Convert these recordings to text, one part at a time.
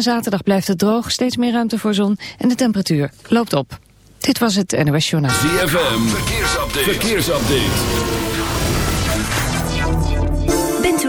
Zaterdag blijft het droog, steeds meer ruimte voor zon en de temperatuur loopt op. Dit was het NOS Journaal. ZFM, verkeersupdate. verkeersupdate.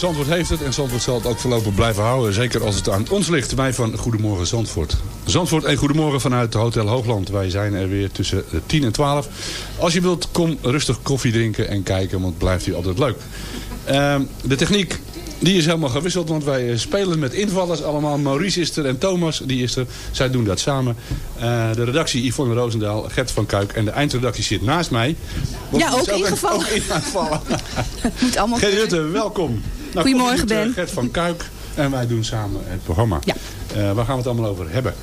Zandvoort heeft het en Zandvoort zal het ook voorlopig blijven houden. Zeker als het aan ons ligt. Wij van Goedemorgen Zandvoort. Zandvoort en Goedemorgen vanuit Hotel Hoogland. Wij zijn er weer tussen 10 en 12. Als je wilt, kom rustig koffie drinken en kijken. Want het blijft hier altijd leuk. Ehm, de techniek die is helemaal gewisseld, want wij eh, spelen met invallers allemaal. Maurice is er en Thomas, die is er. Zij doen dat samen. Eh, de redactie Yvonne Roosendaal, Gert van Kuik en de eindredactie zit naast mij. Ja, ook ingevallen. Ook het. Moet allemaal kunnen. Rutte, welkom. Nou, Goedemorgen, doet, eh, Ben. Gert van Kuik en wij doen samen het programma. Ja. Eh, waar gaan we het allemaal over hebben?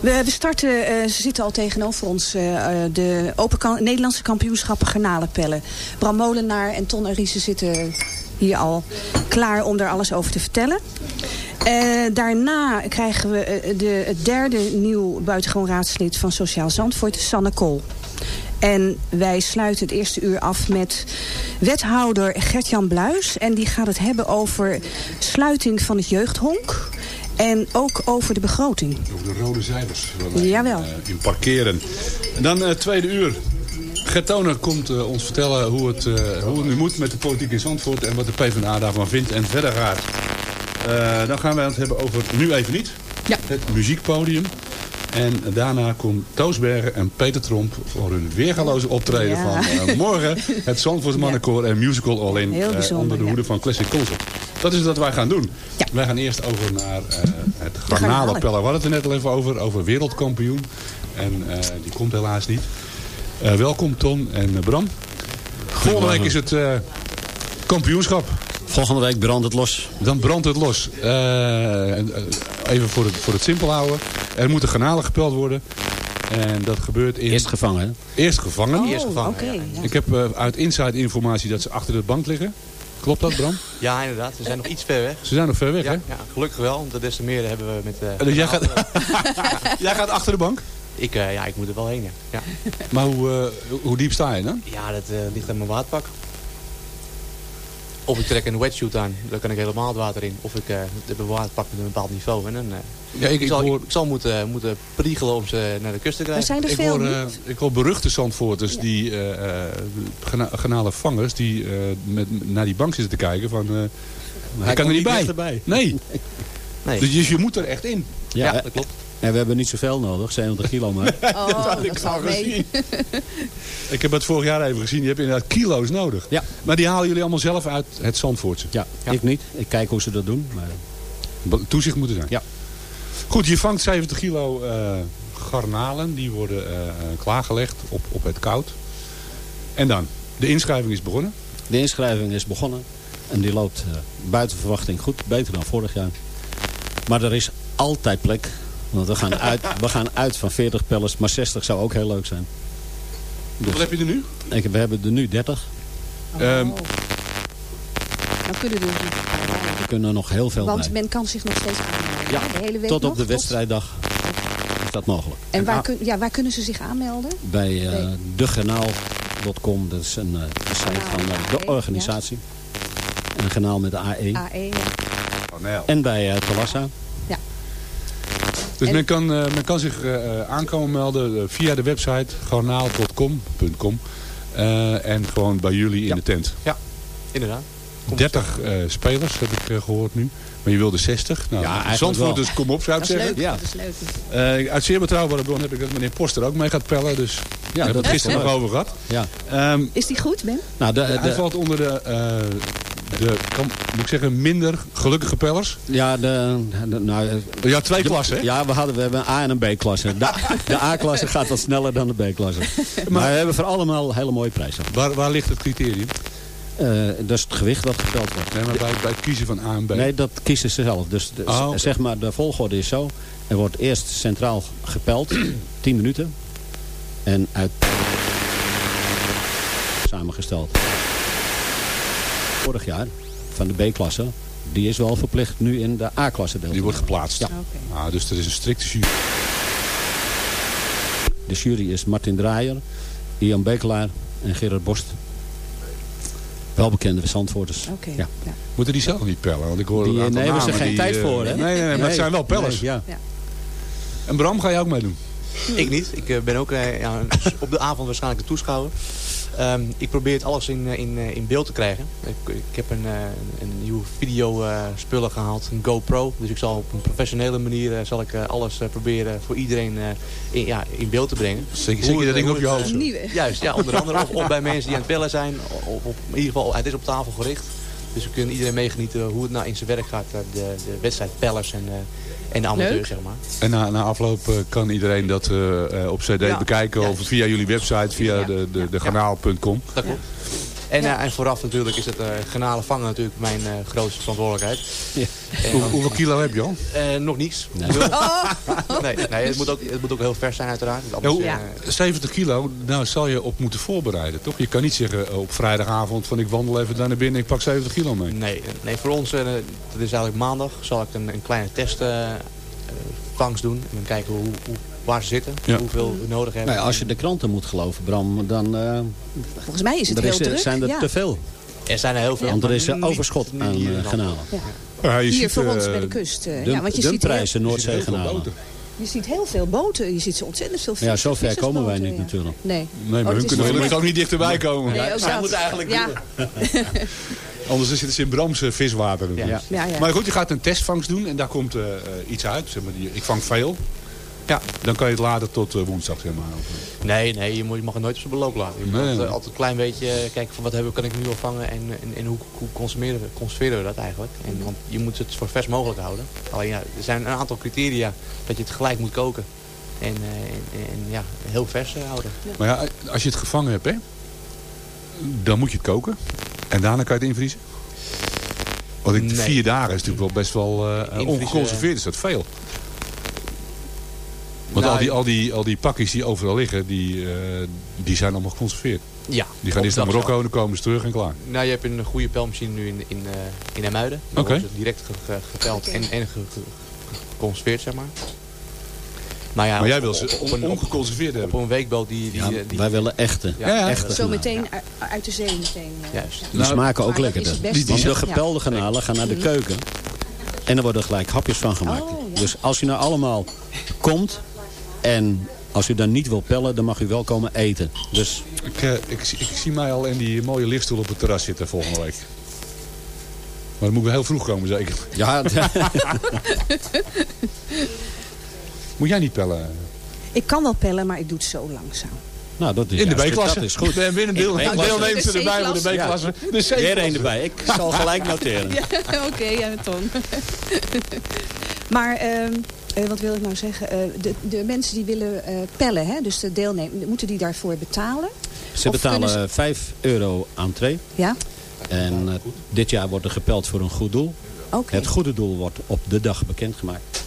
We, we starten, eh, ze zitten al tegenover ons, de Open Nederlandse kampioenschappen garnalenpellen. Bram Molenaar en Ton Ariese zitten hier al klaar om daar alles over te vertellen. Daarna krijgen we de, het derde nieuw buitengewoon raadslid van Sociaal Zandvoort, Sanne Kool. En wij sluiten het eerste uur af met wethouder Gert-Jan Bluis. En die gaat het hebben over sluiting van het jeugdhonk. En ook over de begroting. Over de rode cijfers. Jawel. In, eh, in parkeren. En dan het tweede uur. Gert Toner komt eh, ons vertellen hoe het, eh, hoe het nu moet met de politiek in Zandvoort. En wat de PvdA daarvan vindt en verder gaat. Eh, dan gaan wij het hebben over Nu Even Niet. Ja. Het muziekpodium. En daarna komt Toosbergen en Peter Tromp voor hun weergaloze optreden Ja. van eh, morgen. Het Zandvoorts Mannenkoor en Musical All In. Eh, onder de ja. hoede van Classic Concert. Dat is wat wij gaan doen. Ja. Wij gaan eerst over naar eh, het garnalen. garnalenpellen. We hadden het er net al even over. Over wereldkampioen. En eh, die komt helaas niet. Eh, welkom Ton en Bram. Volgende week is het eh, kampioenschap. Volgende week brandt het los. Dan brandt het los. En, even voor het, voor het simpel houden. Er moeten garnalen gepeld worden. En dat gebeurt in... Eerst gevangen. Eerst gevangen. Oh, oké. ja. Ik heb eh, uit inside informatie dat ze achter de bank liggen. Klopt dat, Bram? Ja, inderdaad. We zijn nog iets ver weg. Ze zijn nog ver weg, Ja, hè? ja, gelukkig wel. Want des te meer hebben we met... eh, Dus jij gaat, garnalen. jij gaat achter de bank? ik, eh, ja, ik moet er wel heen, ja. Ja, Maar hoe, eh, hoe diep sta je dan? ja dat eh, ligt aan mijn waterpak. Of ik trek een wetsuit aan, dan kan ik helemaal het water in. Of ik eh, heb een waterpak met een bepaald niveau. En dan, eh, Ja, ik, ik, ik, zal, hoor, ik, zal moeten, moeten priegelen om ze naar de kust te Er krijgen. zijn er ik, veel hoor, eh, niet. ik hoor beruchte Zandvoorters die eh eh, gana- garnalenvangers die eh, met, naar die bank zitten te kijken van... eh, hij kan er niet bij. Nee, Nee. dus je- je moet er echt in. Ja, Ja, dat klopt. En we hebben niet zoveel nodig, 70 kilo maar. Oh, dat valt mee. Ik heb het vorig jaar even gezien. Je hebt inderdaad kilo's nodig. Ja. Maar die halen jullie allemaal zelf uit het Zandvoortse. Ja, Ja. ik niet. Ik kijk hoe ze dat doen. Maar Toezicht moeten zijn. Ja. Goed, je vangt 70 kilo eh, garnalen. Die worden eh, eh, klaargelegd op, op het koud. En dan? De inschrijving is begonnen. de inschrijving is begonnen. En die loopt eh, buiten verwachting goed. Beter dan vorig jaar. Maar er is altijd plek. Want we gaan uit, we gaan uit van 40 pellets. Maar 60 zou ook heel leuk zijn. Hoeveel heb je er nu? Ik, we hebben er nu 30. Ehm, Oh. Dan kunnen we dus niet. We kunnen er nog heel veel Want bij. men kan zich nog steeds aanmelden. Ja, de hele week Tot nog, op de wedstrijddag is dat mogelijk. En waar, kun, ja, waar kunnen ze zich aanmelden? Bij eh Nee. degenaal.com. Dat is een, eh, een site van eh, de organisatie. En een kanaal met de AE. AE. ja. nou. En bij uh, Talassa. Dus En- men, kan, eh, men kan zich eh, eh, aankomen melden via de website garnaal.com. eh, en gewoon bij jullie in Ja. de tent. Inderdaad. Kom 30 eh, spelers heb ik eh, gehoord nu. Maar je wilde 60. Nou, Ja, Zandvoorters, wel. kom op zou ik Dat zeggen. leuk. Ja. Dat is leuk. Eh, uit zeer betrouwbare bron heb ik dat meneer Poster ook mee gaat pellen. Dus ja, we hebben dat gisteren nog over gehad. Ja. Ehm, Is die goed, Ben? Nou, de, hij de, valt onder de, eh, de kan, moet ik zeggen, minder gelukkige pellers. ja, de, de- nou, eh, Ja, twee klassen, hè? Ja, we, hadden, we hebben een A- en een B-klasse. De, de A-klasse gaat wat sneller dan de B-klasse. Maar we hebben voor allemaal hele mooie prijzen. Waar, waar ligt het criterium? Eh, dat is het gewicht dat gepeld wordt. Nee, maar bij, bij het kiezen van A en B. Nee, dat kiezen ze zelf. Dus de- Oh, zeg maar, de volgorde is zo. Er wordt eerst centraal gepeld, 10 minuten. En uit samengesteld. Vorig jaar, van de B-klasse, die is wel verplicht nu in de A-klasse deel. Die wordt geplaatst. Ja. Ah, dus er is een strikte jury. De jury is Martin Draaier, Ian Bekelaar en Gerard Borst. Welbekende Zandvoorters. Oké. Ja. Ja. Moeten die zelf niet pellen? Want ik hoor Die, nee, hebben ze geen die, tijd eh, voor, hè? Nee, nee, nee, maar het zijn wel pellers. Nee, ja. En Bram, ga je ook meedoen? Ik niet. Ik eh, ben ook eh, ja, op de avond waarschijnlijk de toeschouwer. Ehm, ik probeer het alles in, eh, in, in beeld te krijgen. Ik, ik heb een, eh, een nieuwe video eh, spullen gehaald, een GoPro. Dus ik zal op een professionele manier eh, zal ik, eh, alles eh, proberen voor iedereen eh, in, ja, in beeld te brengen. Zeker, zeker dat ding op je hoofd. Juist, ja, onder andere. Of, of bij mensen die aan het pellen zijn. Of, op, in ieder geval, het is op tafel gericht. Dus we kunnen iedereen meegenieten hoe het nou in zijn werk gaat. eh, De, de wedstrijd pellers en, eh, en de amateurs, Leuk. zeg maar. En na, na afloop eh, kan iedereen dat op cd Ja, bekijken of via jullie website, via Ja. de, de, de kanaal.com. Dat klopt. En, eh, en vooraf natuurlijk is het eh granalen vangen natuurlijk mijn eh, grootste verantwoordelijkheid. En Hoe, dan- hoeveel kilo heb je al? Eh, nog niets. Nee. Nul. nee, nee het, moet ook, het moet ook heel vers zijn uiteraard. Want Ja, anders, hoe- eh, 70 kilo, nou zal je op moeten voorbereiden, toch? Je kan niet zeggen op vrijdagavond van ik wandel even daar naar binnen ik pak 70 kilo mee. nee, nee, voor ons, eh, dat is eigenlijk maandag, zal ik een, een kleine test vangst doen. En dan kijken hoe, hoe, waar ze zitten, Ja. hoeveel we nodig hebben. Nou ja, als je de kranten moet geloven, Bram, dan eh, Volgens mij is het er heel is, er- druk. zijn er ja. te veel. Er zijn er heel veel. Want er is een niet- overschot niet aan eh, kanalen. Ja, je Hier ziet, voor eh, ons bij de kust. eh, ja, want je ziet, je ziet heel veel boten. je ziet heel veel boten. Je ziet zo ontzettend veel Ja, vis- zover komen wij niet ja. natuurlijk. Nee. Nee, Oh, maar hun kunnen gelukkig ook niet dichterbij komen. Nee, ook zij dat. moeten eigenlijk ja. Anders zitten ze in Bramse viswater. Ja, ja. Maar goed, je gaat een testvangst doen en daar komt eh, eh, iets uit. Zeg maar, die- ik vang veel. Ja, dan kan je het laden tot eh, woensdag, zeg maar. Nee, nee je, moet, je mag het nooit op zijn beloop laten. Je moet Nee, altijd, nee. altijd een klein beetje eh, kijken van wat hebben, kan ik nu al vangen en, en, en hoe, hoe consumeren, we, conserveren we dat eigenlijk. En, want je moet het zo vers mogelijk houden. Alleen ja, er zijn een aantal criteria dat je het gelijk moet koken. En, eh, en, en ja, heel vers houden. Maar ja, als je het gevangen hebt, hè, dan moet je het koken. En daarna kan je het invriezen. Want ik, Nee. vier dagen is natuurlijk wel best wel eh Invriezen- ongeconserveerd. Is dat veel? Want Nou, al, die, al, die, al die pakjes die overal liggen, die, eh, die zijn allemaal geconserveerd. Ja. Die gaan eerst naar Marokko en dan komen ze terug en klaar. Nou, je hebt een goede pelmachine nu in, in, eh in Hermuiden. Oké. wordt het direct ge- ge- gepeld en, en ge- ge- geconserveerd, zeg maar. Maar, ja, Maar jij op- wil op- ze op een- op- ongeconserveerd Op hebben. een weekboot die... die, Ja, die wij willen echte. Ja, ja. echte Zo meteen uit de zee meteen. eh, Juist. ja. Die Nou, smaken ook lekkerder. het beste. Want de Ja. gepelde garnalen gaan naar de keuken. En er worden gelijk hapjes van gemaakt. Oh, ja. Dus als u nou allemaal komt en als u dan niet wil pellen, dan mag u wel komen eten. Dus Ik, eh, ik, zie- ik zie mij al in die mooie lichtstoel op het terras zitten volgende week. Maar dan moet ik wel heel vroeg komen zeker. ja, Moet jij niet pellen? Ik kan wel pellen, maar ik doe het zo langzaam. nou, dat is, In de B-klasse. Dat is goed. En binnen deel, de deelnemers De erbij voor de. B-klasse. De C-klasse. Weer één erbij. Ik zal gelijk noteren. Ja, oké, ja, Ton. maar, ehm, eh, wat wil ik nou zeggen? Eh, de, de mensen die willen eh, pellen, hè, dus de deelnemers, moeten die daarvoor betalen? Ze Of betalen 5 euro entree. Ja? En dit jaar wordt er gepeld voor een goed doel. Het goede doel wordt op de dag bekendgemaakt.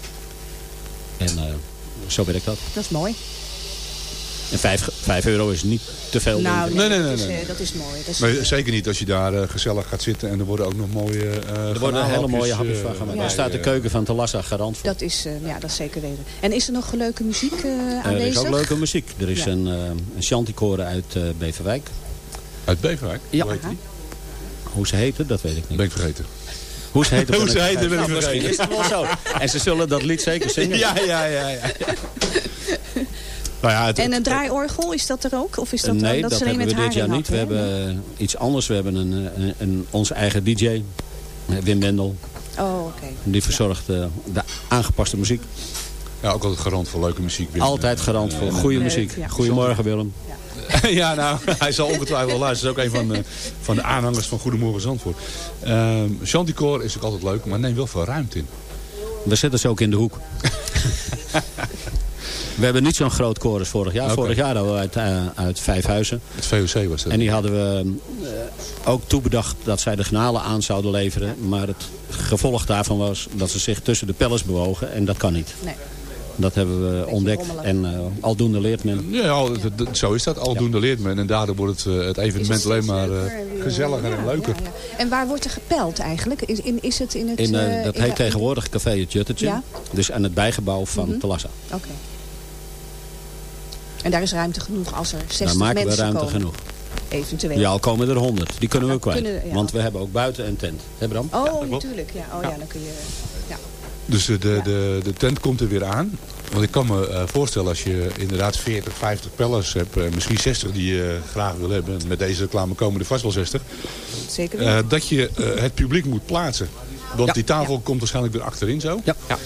En zo werkt dat. Dat is mooi. En 5, 5 euro is niet te veel. denk Nou, nee, Nee, nee, dat, nee, is, nee. eh, dat is mooi. Dat is, Maar zeker niet als je daar eh, gezellig gaat zitten en er worden ook nog mooie uh, er worden hele mooie hapjes van gemaakt. ja. Daar staat de keuken van Telassa garant voor. dat is, eh, ja, dat is zeker weten. En is er nog leuke muziek eh, er aanwezig? is ook leuke muziek. Er is Ja. een, uh, een chanticoren uit uh, Beverwijk. Uit Beverwijk? Ja. Hoe heet die? Hoe ze heten, dat weet ik niet. Ben ik vergeten. Hoe ze heten, Hoe ze heten, ben ik nou, vergeten. Is het wel zo. En ze zullen dat lied zeker zingen. Ja, ja, ja. ja. nou ja, het, En een draaiorgel, is dat er ook? Of is dat, nee, dat, dat, ze alleen hebben we dit jaar niet. We hebben uh, iets anders. We hebben een, een, een, onze eigen DJ, Wim Wendel. Oh, oké. Die verzorgt de aangepaste muziek. Ja, ook altijd garant voor leuke muziek. Wim. Altijd garant voor goede muziek. ja. Goedemorgen Willem. ja, nou, hij zal ongetwijfeld luisteren. Dat is ook een van de, van de aanhangers van Goedemorgen Zandvoort. Um, Chanticoor is ook altijd leuk, maar neem wel veel ruimte in. We zetten ze ook in de hoek. we hebben niet zo'n groot koor als vorig jaar. Okay. Vorig jaar hadden we uit, uh, uit vijf huizen. Het VOC was dat. En die hadden we uh, ook toebedacht dat zij de gnalen aan zouden leveren. Maar het gevolg daarvan was dat ze zich tussen de pellets bewogen. En dat kan niet. Nee. Dat hebben we ontdekt. rommelig. En uh, aldoende leert men. Ja, zo is dat. Aldoende leert men. En daardoor wordt het, uh, het evenement het alleen maar uh, gezelliger ja, en leuker. Ja, ja. En waar wordt er gepeld eigenlijk? Is, in, is het in het... In, uh, dat in heet tegenwoordig Café het Juttetje. Ja? Dus aan het bijgebouw van mm -hmm. Telassa. Oké. Okay. En daar is ruimte genoeg als er 60 daar maken mensen we ruimte komen. genoeg. Eventueel. Ja, al komen er 100. Die kunnen we kwijt. Kunnen, ja. Want we hebben ook buiten een tent. Hè Bram? Oh, natuurlijk. Ja. Oh, ja. dan kun je... Ja. Dus de, de, de, de tent komt er weer aan. Want ik kan me eh, voorstellen als je inderdaad 40, 50 pellers hebt, eh, misschien 60 die je graag wil hebben. Met deze reclame komen er vast wel 60. Zeker eh, weten. dat je eh, het publiek moet plaatsen. Want Ja. die tafel komt waarschijnlijk weer achterin zo. Ja. Ja.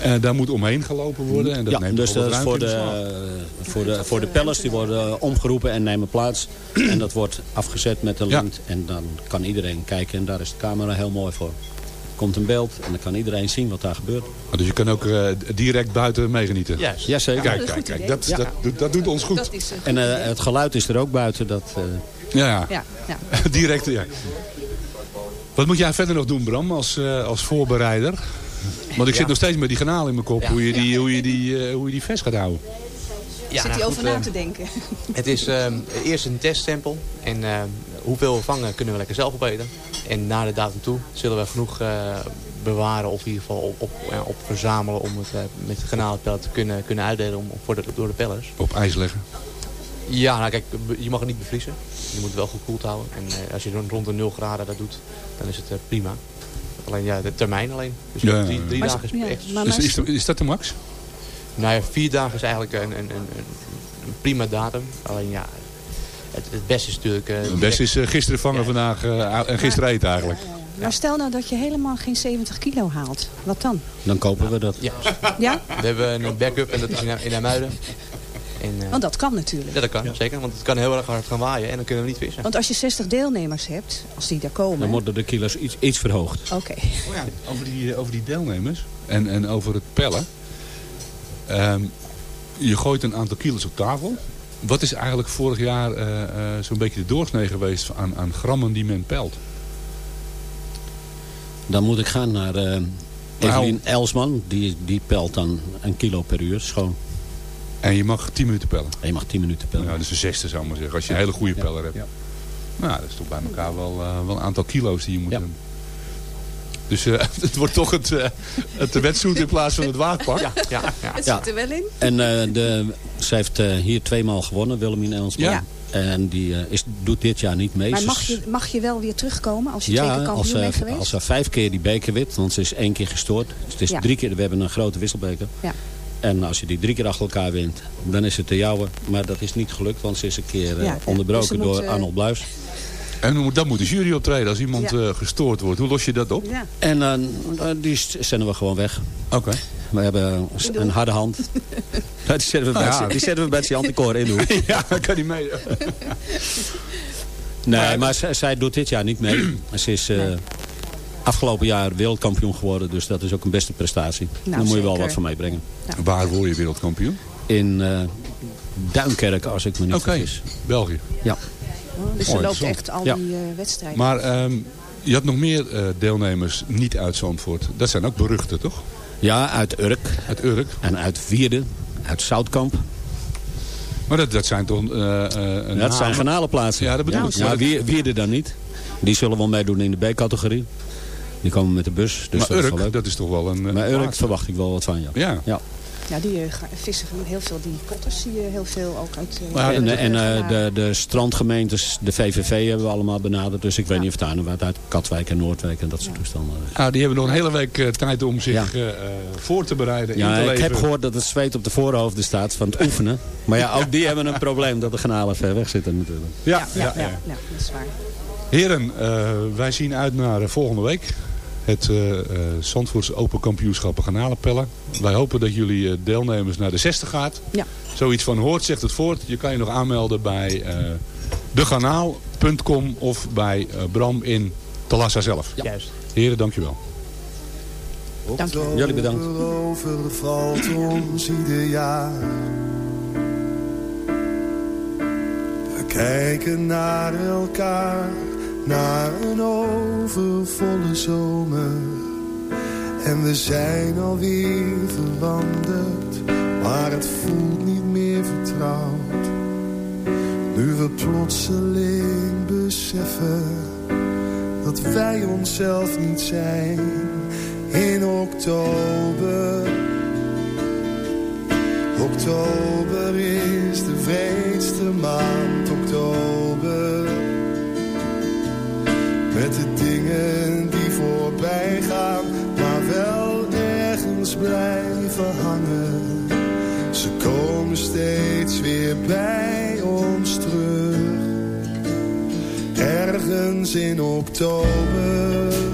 En daar moet omheen gelopen worden. En dat ja, neemt dus dat voor de, beslag. voor, de, voor de pellets die worden eh, omgeroepen en nemen plaats. en dat wordt afgezet met een Ja. lint. En dan kan iedereen kijken. En daar is de camera heel mooi voor. komt een beeld en dan kan iedereen zien wat daar gebeurt. Oh, Dus je kan ook eh, direct buiten meegenieten. Juist. Jazeker. Kijk, kijk, kijk. Dat, dat, doet- dat doet ons goed. Dat is, eh, En eh, het geluid is er ook buiten. Dat, eh, Ja, ja. ja, ja. direct. Ja. Wat moet jij verder nog doen, Bram, als, eh, als voorbereider? Want ik zit nog steeds met die kanaal in mijn kop. Ja. Hoe, je die, hoe, je die, eh, hoe je die vast gaat houden. Ja, Zit nou hij goed, over na eh, te denken? Het is ehm, eerst een teststempel. En ehm, hoeveel we vangen kunnen we lekker zelf opeten. En na de datum toe zullen we genoeg eh, bewaren of in ieder geval op, op, ja, op verzamelen om het eh, met het garnalenpellet te kunnen, kunnen uitdelen om, voor de, door de pellers. Op ijs leggen. Ja, nou kijk, je mag het niet bevriezen. Je moet het wel gekoeld houden. En eh, als je rond- rond de 0 graden dat doet, dan is het eh, prima. Alleen ja, de termijn alleen. Dus Ja, ja, drie, drie dagen is ja, echt... maar- Is, is, is dat de max? Nou ja, vier dagen is eigenlijk een, een, een, een een prima datum. Alleen ja, het, het beste is natuurlijk... eh, Het beste is eh, gisteren vangen, Ja. vandaag eh, en gisteren eten eigenlijk. Maar stel nou dat je helemaal geen 70 kilo haalt. Wat dan? dan kopen we dat. Ja, Ja? we hebben een backup en dat is in, in Amuiden. En, eh, Want dat kan natuurlijk. ja, dat kan, zeker. Want het kan heel erg hard gaan waaien en dan kunnen we niet vissen. Want als je 60 deelnemers hebt, als die daar komen... Dan worden de kilo's iets, iets verhoogd. Oké. Over die, over die deelnemers en, en over het pellen. Ehm, je gooit een aantal kilo's op tafel. Wat is eigenlijk vorig jaar eh, eh, zo'n beetje de doorsnee geweest aan, aan grammen die men pelt? Dan moet ik gaan naar eh Evelien Elsman. Die, die pelt dan een kilo per uur schoon. En je mag 10 minuten pellen. En je mag 10 minuten pellen. Ja, dus een zesde zou ik maar zeggen. Als je een hele goede peller hebt. Ja. Nou, dat is toch bij elkaar wel, eh, wel een aantal kilo's die je moet Ja. doen. Dus eh, het wordt toch het, eh het wetsuit in plaats van het waagpak. Ja, ja, ja. Het zit er wel in. En eh, de, zij heeft eh, hier tweemaal gewonnen, Willemien Elsman. Ja. En die eh, is, doet dit jaar niet mee. Maar Ze mag je, mag je wel weer terugkomen als je twee ja, keer als kampioen ze, bent geweest? als ze vijf keer die beker wint, want ze is één keer gestoord. Dus het is Ja. drie keer, we hebben een grote wisselbeker. Ja. En als je die drie keer achter elkaar wint, dan is het de jouwe. Maar dat is niet gelukt, want ze is een keer eh, Ja, onderbroken Dus ze door moet, Arnold Bluis. En dan moet- de jury optreden als iemand Ja. eh, gestoord wordt. Hoe los je dat op? Ja. En eh, die zenden we gewoon weg. Oké. We hebben een harde hand. die zetten we bij, Nou ja. die zetten we bij Anticore in. Hoor. ja, dan kan hij mee. Nee, maar zij, zij doet dit jaar niet mee. Ze is eh, afgelopen jaar wereldkampioen geworden. Dus dat is ook een beste prestatie. Nou, Daar moet je wel wat van meebrengen. Waar word je wereldkampioen? In eh, Duinkerk, als ik me niet Oké, vergis. België. Ja. Dus Mooi, ze loopt echt al Ja. die eh, wedstrijden. Maar ehm, je had nog meer eh, deelnemers niet uit Zandvoort. Dat zijn ook beruchten, toch? ja, uit Urk. Uit Urk. En uit Wierde. Uit Zoutkamp. Maar dat, dat zijn toch eh eh, een dat namen? zijn garnalenplaatsen. Ja, dat bedoel ja, ik. Ja, Wierde dan niet. Die zullen wel meedoen in de B-categorie. Die komen met de bus. Dus maar dat is wel Urk, leuk. dat is toch wel een... eh, Maar Urk plaats. verwacht ik wel wat van, ja. Ja. ja. Ja, die eh, vissen heel veel, die kotters zie je heel veel ook uit... eh, Maar En, de- eh, de, de strandgemeentes, de VVV hebben we allemaal benaderd. Dus ik weet Ja. niet of daar nog wat uit Katwijk en Noordwijk en dat soort toestanden. Ah, die hebben nog een hele week tijd om zich Ja. eh, eh, voor te bereiden. in Ja, te ik heb gehoord dat het zweet op de voorhoofden staat van het oefenen. Maar ja, ook die hebben een probleem dat de kanalen ver weg zitten natuurlijk. Ja, Ja, ja, ja, ja, dat is waar. Heren, eh, wij zien uit naar volgende week. Het Zandvoorts Open Kampioenschappen Garnalenpellen. Wij hopen dat jullie eh, deelnemers naar de 60 gaat. Ja. Zoiets van hoort zegt het voort. Je kan je nog aanmelden bij eh degarnaal.com of bij eh, Bram in Talassa zelf. Juist. Heren, dankjewel. Dank je. Jullie bedankt. Ons ieder jaar. We kijken naar elkaar, naar een overvolle zomer. En we zijn alweer veranderd, maar het voelt niet meer vertrouwd. Nu we plotseling beseffen dat wij onszelf niet zijn in oktober. Oktober is de vreedste maand, bij ons terug. Ergens in. Oktober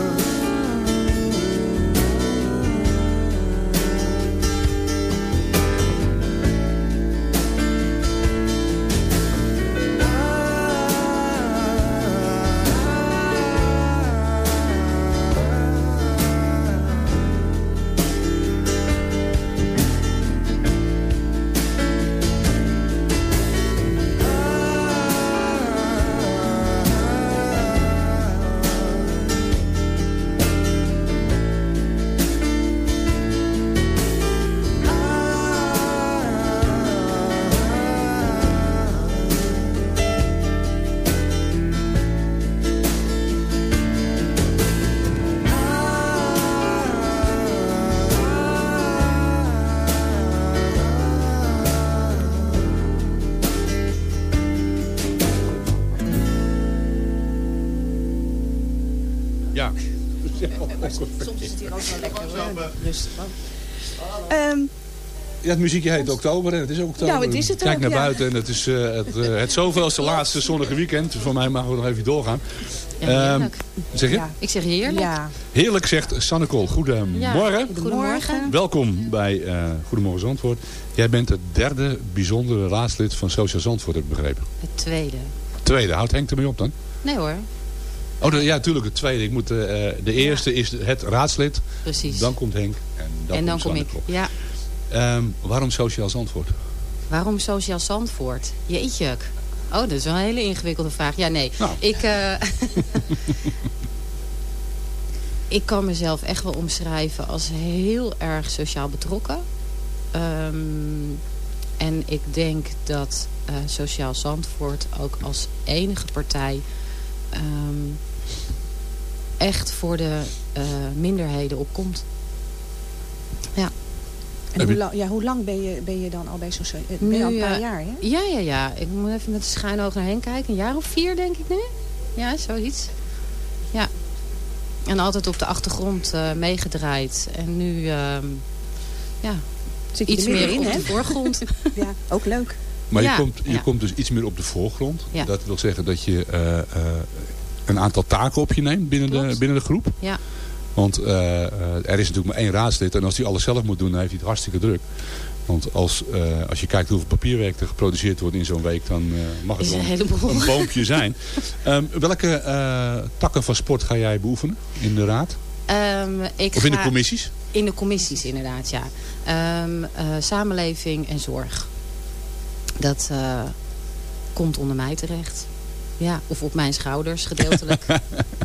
Hier ook wel lekker hoor. Rustig. Ehm, Ja, het muziekje heet Oktober en het is ook Oktober. Nou, het is het Kijk ook, naar ja. buiten en het is eh, het, eh, het zoveelste laatste zonnige weekend. Voor mij mogen we nog even doorgaan. Ja, Ehm, heerlijk. zeg je? Ja. Ik zeg heerlijk. ja. Heerlijk zegt Sanne Kool. Goedemorgen. Ja, Goedemorgen. Welkom bij eh, Goedemorgen Zandvoort. Jij bent het derde bijzondere raadslid van Social Zandvoort, heb ik begrepen. Het tweede. Tweede, houdt Henk ermee op dan? Nee hoor, Oh, de- ja, natuurlijk het tweede. Ik moet, eh, de eerste is het raadslid. precies. Dan komt Henk. En dan, en dan komt kom ik. Ja. Ehm, waarom Sociaal Zandvoort? Waarom Sociaal Zandvoort? Jeetje. Oh, dat is wel een hele ingewikkelde vraag. Ja, nee. Nou. Ik, eh, ik kan mezelf echt wel omschrijven als heel erg sociaal betrokken. Ehm, en ik denk dat eh, Sociaal Zandvoort ook als enige partij... ehm, echt voor de eh, minderheden opkomt. En Heb hoe, lang, ja, hoe lang ben je, ben je dan al bij zo'n... Ben je al een paar eh, jaar, hè? Ja, ja, ja. Ik moet even met een schuin oog naar hen kijken. Een jaar of vier, denk ik nu. Ja, zoiets. Ja. En altijd op de achtergrond eh, meegedraaid. En nu, ehm, ja, Zit je iets er meer op hè? de voorgrond. Ja, ook leuk. Maar Ja, je, komt, je ja. komt dus iets meer op de voorgrond. Ja. Dat wil zeggen dat je eh, eh, een aantal taken op je neemt binnen, de, binnen de groep. ja, Want eh, eh, er is natuurlijk maar één raadslid. En als hij alles zelf moet doen, dan heeft hij het hartstikke druk. Want als, eh, als je kijkt hoeveel papierwerk er geproduceerd wordt in zo'n week... dan mag het wel een boompje zijn. Ehm, welke takken van sport ga jij beoefenen in de raad? Ehm, ik Of in de commissies? In de commissies, inderdaad, ja. Ehm, eh, samenleving en zorg. Dat komt onder mij terecht. Ja, of op mijn schouders gedeeltelijk.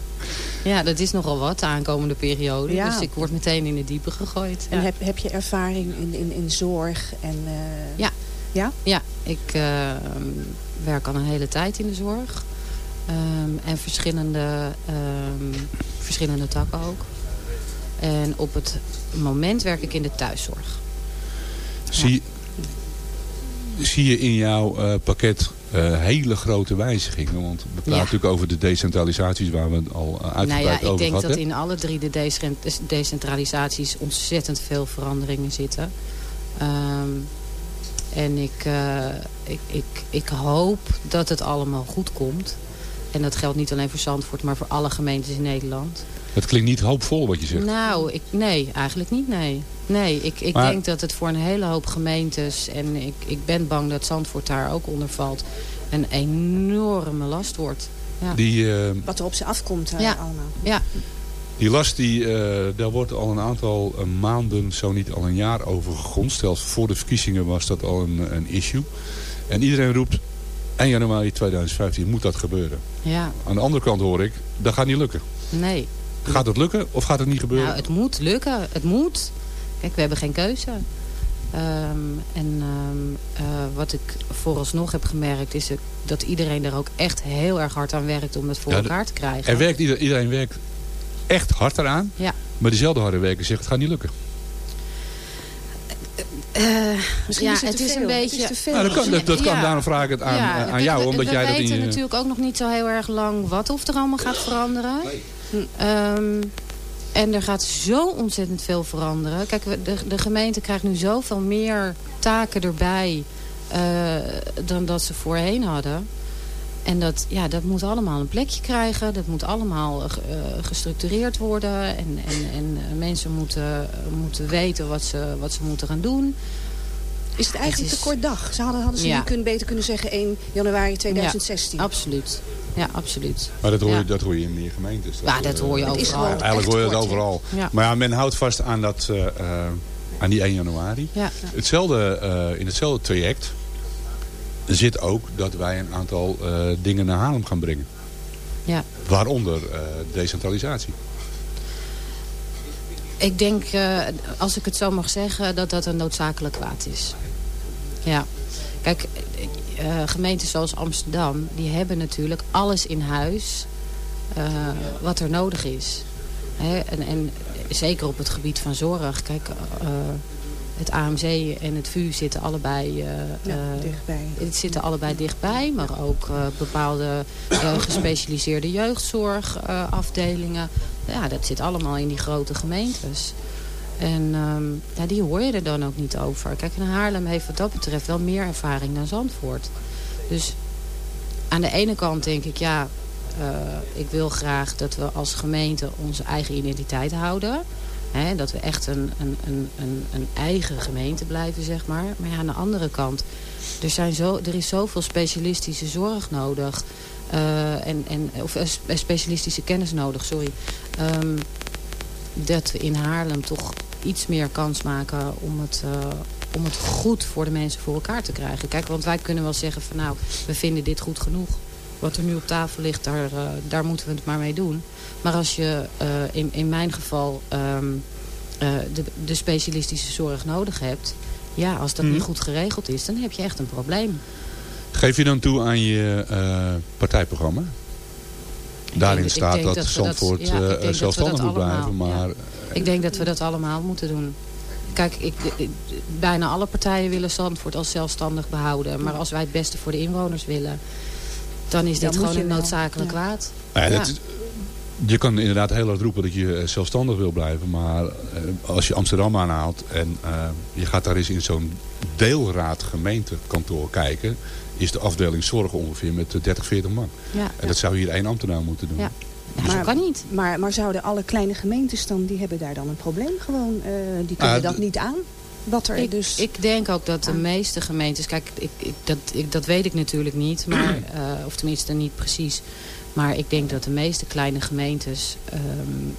ja, dat is nogal wat de aankomende periode. Ja. Dus ik word meteen in het diepe gegooid. En Ja. heb, heb je ervaring in, in, in zorg? En, eh, Ja. Ja? Ja, ik eh, werk al een hele tijd in de zorg. Ehm, en verschillende, ehm, verschillende takken ook. En op het moment werk ik in de thuiszorg. Zie, zie je in jouw eh, pakket eh, eh, hele grote wijzigingen. Want we praten Ja. natuurlijk over de decentralisaties waar we al uh, uitgebreid Nou ja, ik denk dat in alle drie de decent- decentralisaties ontzettend veel veranderingen zitten. Ehm, en ik, eh, ik, ik, ik hoop dat het allemaal goed komt. En dat geldt niet alleen voor Zandvoort, maar voor alle gemeentes in Nederland. Het klinkt niet hoopvol wat je zegt. Nou, ik, nee, eigenlijk niet, nee. Nee, ik, ik Maar- denk dat het voor een hele hoop gemeentes... en ik, ik ben bang dat Zandvoort daar ook onder valt... een enorme last wordt. Ja. Die, eh, Wat er op ze afkomt eh, Ja. allemaal. Ja, die last, die, eh, daar wordt al een aantal maanden, zo niet al een jaar over gegonst. Zelfs voor de verkiezingen was dat al een, een issue. En iedereen roept, 1 januari 2015 moet dat gebeuren. ja, Aan de andere kant hoor ik, dat gaat niet lukken. nee. Gaat het lukken of gaat het niet gebeuren? Nou, het moet lukken. Het moet. Kijk, we hebben geen keuze. Ehm, en ehm, eh, wat ik vooralsnog heb gemerkt is dat- dat iedereen er ook echt heel erg hard aan werkt om het voor Ja, elkaar te krijgen. Er werkt, ieder- iedereen werkt echt hard eraan. Ja. Maar diezelfde harde werken zegt het gaat niet lukken. Eh, Misschien ja, is het is veel. een Het beetje... is te veel. Nou, dat kan, dat, dat kan Ja. daarom vraag ik het aan, Ja, aan jou. we- Omdat we jij dat in weten je... natuurlijk ook nog niet zo heel erg lang wat of er allemaal gaat veranderen. Ehm, en er gaat zo ontzettend veel veranderen. Kijk, de, de gemeente krijgt nu zoveel meer taken erbij eh, dan dat ze voorheen hadden. En dat, ja, dat moet allemaal een plekje krijgen. Dat moet allemaal eh, gestructureerd worden. En, en, en eh, mensen moeten, moeten weten wat ze, wat ze moeten gaan doen. Is het eigenlijk Het is- te kort dag? Ze hadden, hadden ze Ja. nu kunnen, beter kunnen zeggen 1 januari 2016. Ja, absoluut. Ja, absoluut. Maar dat hoor, je, Ja. dat hoor je in meer gemeentes. Ja, dat hoor je Het is overal. Eigenlijk hoor je hè? overal. Ja. Maar ja, men houdt vast aan, dat, eh, eh, aan die 1 januari. Ja. Hetzelfde, eh, in hetzelfde traject zit ook dat wij een aantal eh, dingen naar Haarlem gaan brengen. Ja. Waaronder eh, decentralisatie. Ik denk, eh, als ik het zo mag zeggen, dat dat een noodzakelijk kwaad is. Ja. Kijk, eh, gemeenten zoals Amsterdam, die hebben natuurlijk alles in huis eh, wat er nodig is. Hè, en, en zeker op het gebied van zorg. Kijk, het AMC en het VU zitten allebei, eh, Ja, eh, dichtbij. het zitten allebei dichtbij, maar ook eh, bepaalde gespecialiseerde jeugdzorgafdelingen. ja, dat zit allemaal in die grote gemeentes. En ehm, ja, die hoor je er dan ook niet over. Kijk, en Haarlem heeft wat dat betreft wel meer ervaring dan Zandvoort. Dus aan de ene kant denk ik, ja, ik wil graag dat we als gemeente onze eigen identiteit houden. Dat we echt een, een, een, een, eigen gemeente blijven, zeg maar. Maar ja, aan de andere kant, er, zijn zo, er is zoveel specialistische zorg nodig. eh, en, en, of eh, spe- specialistische kennis nodig, sorry. Ehm, dat we in Haarlem toch iets meer kans maken om het, eh, om het goed voor de mensen voor elkaar te krijgen. Kijk, want wij kunnen wel zeggen van nou, we vinden dit goed genoeg. Wat er nu op tafel ligt, daar, eh, daar moeten we het maar mee doen. Maar als je eh, in, in mijn geval ehm, eh, de, de specialistische zorg nodig hebt... ja, als dat Mhm. niet goed geregeld is, dan heb je echt een probleem. Geef je dan toe aan je partijprogramma? Daarin denk- staat dat, Zandvoort ja, zelfstandig moet blijven. Maar Ik denk dat we dat allemaal moeten doen. Kijk, ik, ik- bijna alle partijen willen Zandvoort als zelfstandig behouden. Maar als wij het beste voor de inwoners willen... dan is dit moet gewoon een noodzakelijk kwaad. Nou ja, dat je kan inderdaad heel hard roepen dat je eh, zelfstandig wil blijven. Maar eh, als je Amsterdam aanhaalt en eh, je gaat daar eens in zo'n deelraad gemeentekantoor kijken... is de afdeling zorg ongeveer met eh, 30, 40 man. Ja, En dat zou hier één ambtenaar moeten doen. Ja. Ja, zo kan niet. Maar, maar zouden alle kleine gemeentes dan, die hebben daar dan een probleem gewoon? eh, die kunnen Ah, dat niet aan? Wat er Ik, dus... ik denk ook dat de meeste gemeentes... Kijk, ik, ik, dat, ik, dat weet ik natuurlijk niet. Maar, eh, of tenminste niet precies. Maar ik denk dat de meeste kleine gemeentes... ehm,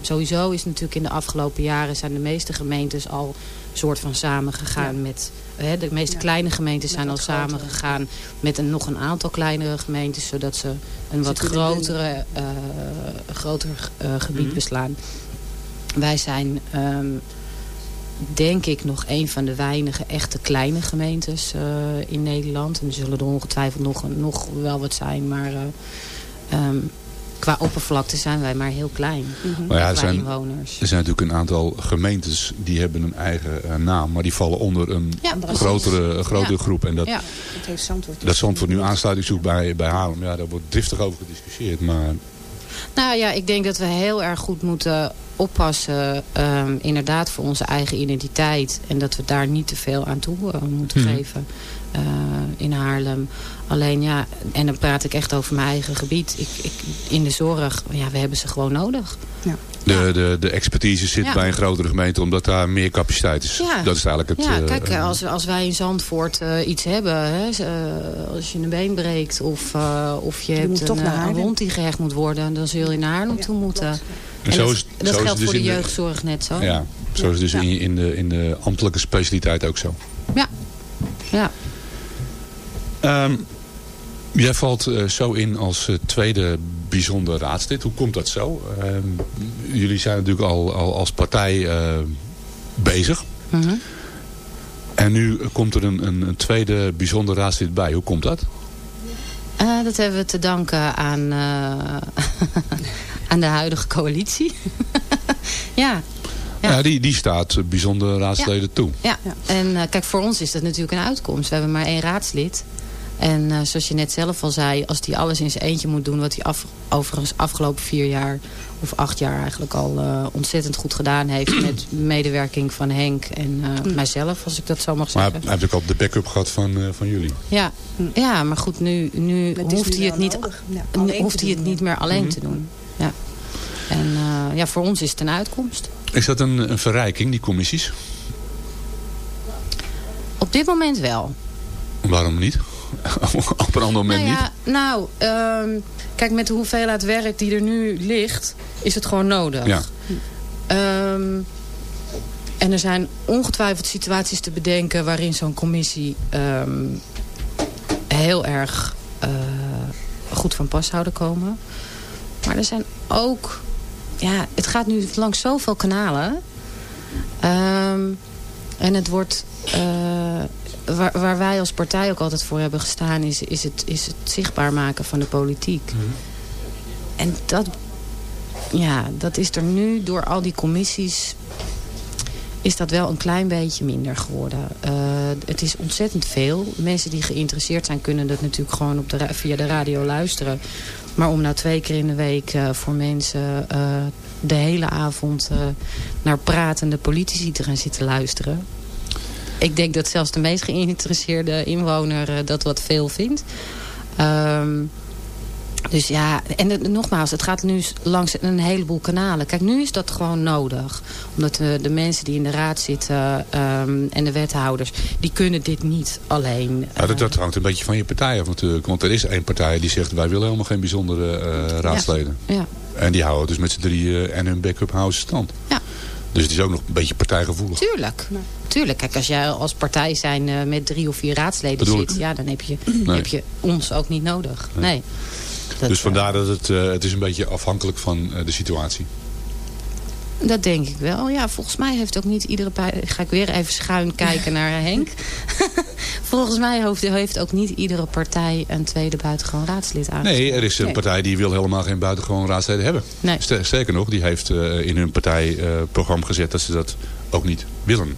sowieso is natuurlijk in de afgelopen jaren... zijn de meeste gemeentes al soort van samengegaan met... Hè, de meeste Ja. kleine gemeentes Met zijn al samengegaan met een, nog een aantal kleinere gemeentes... zodat ze een wat grotere, eh, groter eh, gebied Mhm. beslaan. Wij zijn... ehm, denk ik nog een van de weinige echte kleine gemeentes eh, in Nederland. En er zullen er ongetwijfeld nog, nog wel wat zijn. Maar eh, ehm, qua oppervlakte zijn wij maar heel klein. Maar ja, er zijn, inwoners. er zijn natuurlijk een aantal gemeentes die hebben een eigen eh, naam. Maar die vallen onder een Ja, grotere, een grotere Ja. groep. En dat, Ja. Dat heeft Zandvoort. dat Zandvoort nu aansluiting zoekt bij, bij Haarlem. Ja, daar wordt driftig over gediscussieerd. Maar Nou ja, ik denk dat we heel erg goed moeten oppassen. ehm, inderdaad voor onze eigen identiteit. En dat we daar niet te veel aan toe eh, moeten Mhm. geven. eh, in Haarlem. Alleen ja, en dan praat ik echt over mijn eigen gebied. Ik, ik, in de zorg, ja, we hebben ze gewoon nodig. de, de, de expertise zit Ja. bij een grotere gemeente omdat daar meer capaciteit is. Ja. Dat is eigenlijk het... ja, eh, kijk, als, als wij in Zandvoort iets hebben, hè, als je een been breekt of, of je, hebt moet een, toch naar een wond die gehecht moet worden, dan zul je naar Haarlem toe moeten. En zo dat, is- dat zo is geldt het dus voor de jeugdzorg net zo. Ja, zo is het dus in, in, de, in de ambtelijke specialiteit ook zo. Ja. ja. Ehm, jij valt eh, zo in als eh, tweede bijzonder raadslid. Hoe komt dat zo? Ehm, jullie zijn natuurlijk al, al als partij eh, bezig. Mhm. En nu komt er een, een, een tweede bijzonder raadslid bij. Hoe komt dat? Dat hebben we te danken aan, aan de huidige coalitie. ja. Ja. die, die staat bijzonder raadsleden toe. Ja, en eh, kijk, voor ons is dat natuurlijk een uitkomst. We hebben maar één raadslid. En eh, zoals je net zelf al zei, als hij alles in zijn eentje moet doen... wat hij af, overigens afgelopen vier jaar of acht jaar eigenlijk al eh, ontzettend goed gedaan heeft... met medewerking van Henk en eh, mijzelf, als ik dat zo mag Maar hij zeggen. heeft ook al de backup gehad van, eh, van jullie. Ja, ja maar goed, nu, nu hoeft, nu hij het niet. Ja, hoeft hij het niet meer alleen Mhm. te doen. Ja. En eh, ja, voor ons is het een uitkomst. Is dat een, een verrijking, die commissies? Op dit moment wel. Waarom niet? Op een ander moment nou niet? ja, nou, ehm, kijk, met de hoeveelheid werk die er nu ligt, is het gewoon nodig. Ja. Ehm, en er zijn ongetwijfeld situaties te bedenken waarin zo'n commissie ehm, heel erg eh, goed van pas zouden komen. Maar er zijn ook, ja, het gaat nu langs zoveel kanalen. Ehm, en het wordt, eh, waar, waar wij als partij ook altijd voor hebben gestaan, is, is, het, is het zichtbaar maken van de politiek. En dat, ja, dat is er nu door al die commissies is dat wel een klein beetje minder geworden. Eh, het is ontzettend veel. Mensen die geïnteresseerd zijn kunnen dat natuurlijk gewoon op de, via de radio luisteren. Maar om nou twee keer in de week eh, voor mensen eh, de hele avond eh, naar pratende politici te gaan zitten luisteren. Ik denk dat zelfs de meest geïnteresseerde inwoner dat wat veel vindt. Ehm, dus ja, en het- nogmaals, het gaat nu langs een heleboel kanalen. Kijk, nu is dat gewoon nodig. Omdat de, de mensen die in de raad zitten ehm, en de wethouders... die kunnen dit niet alleen. Ja, dat, dat hangt een beetje van je partij af natuurlijk. Want er is één partij die zegt wij willen helemaal geen bijzondere eh, raadsleden. Ja. En die houden dus met z'n drieën en hun backup house stand. Ja. Dus het is ook nog een beetje partijgevoelig. Tuurlijk. Tuurlijk. Kijk, als jij als partij zijn eh, met drie of vier raadsleden Bedoel zit... ik. ja, dan heb je, Nee. heb je ons ook niet nodig. Nee. Dat, dus vandaar dat het, eh, het is een beetje afhankelijk van eh, de situatie. Dat denk ik wel. Ja, volgens mij heeft ook niet iedere partij... Ga ik weer even schuin kijken naar Henk. volgens mij heeft, ook niet iedere partij een tweede buitengewoon raadslid aan. Nee, er is een Nee. partij die wil helemaal geen buitengewoon raadsleden hebben. Nee. Ster- Sterker nog, die heeft eh, in hun partijprogramma gezet dat ze dat ook niet willen.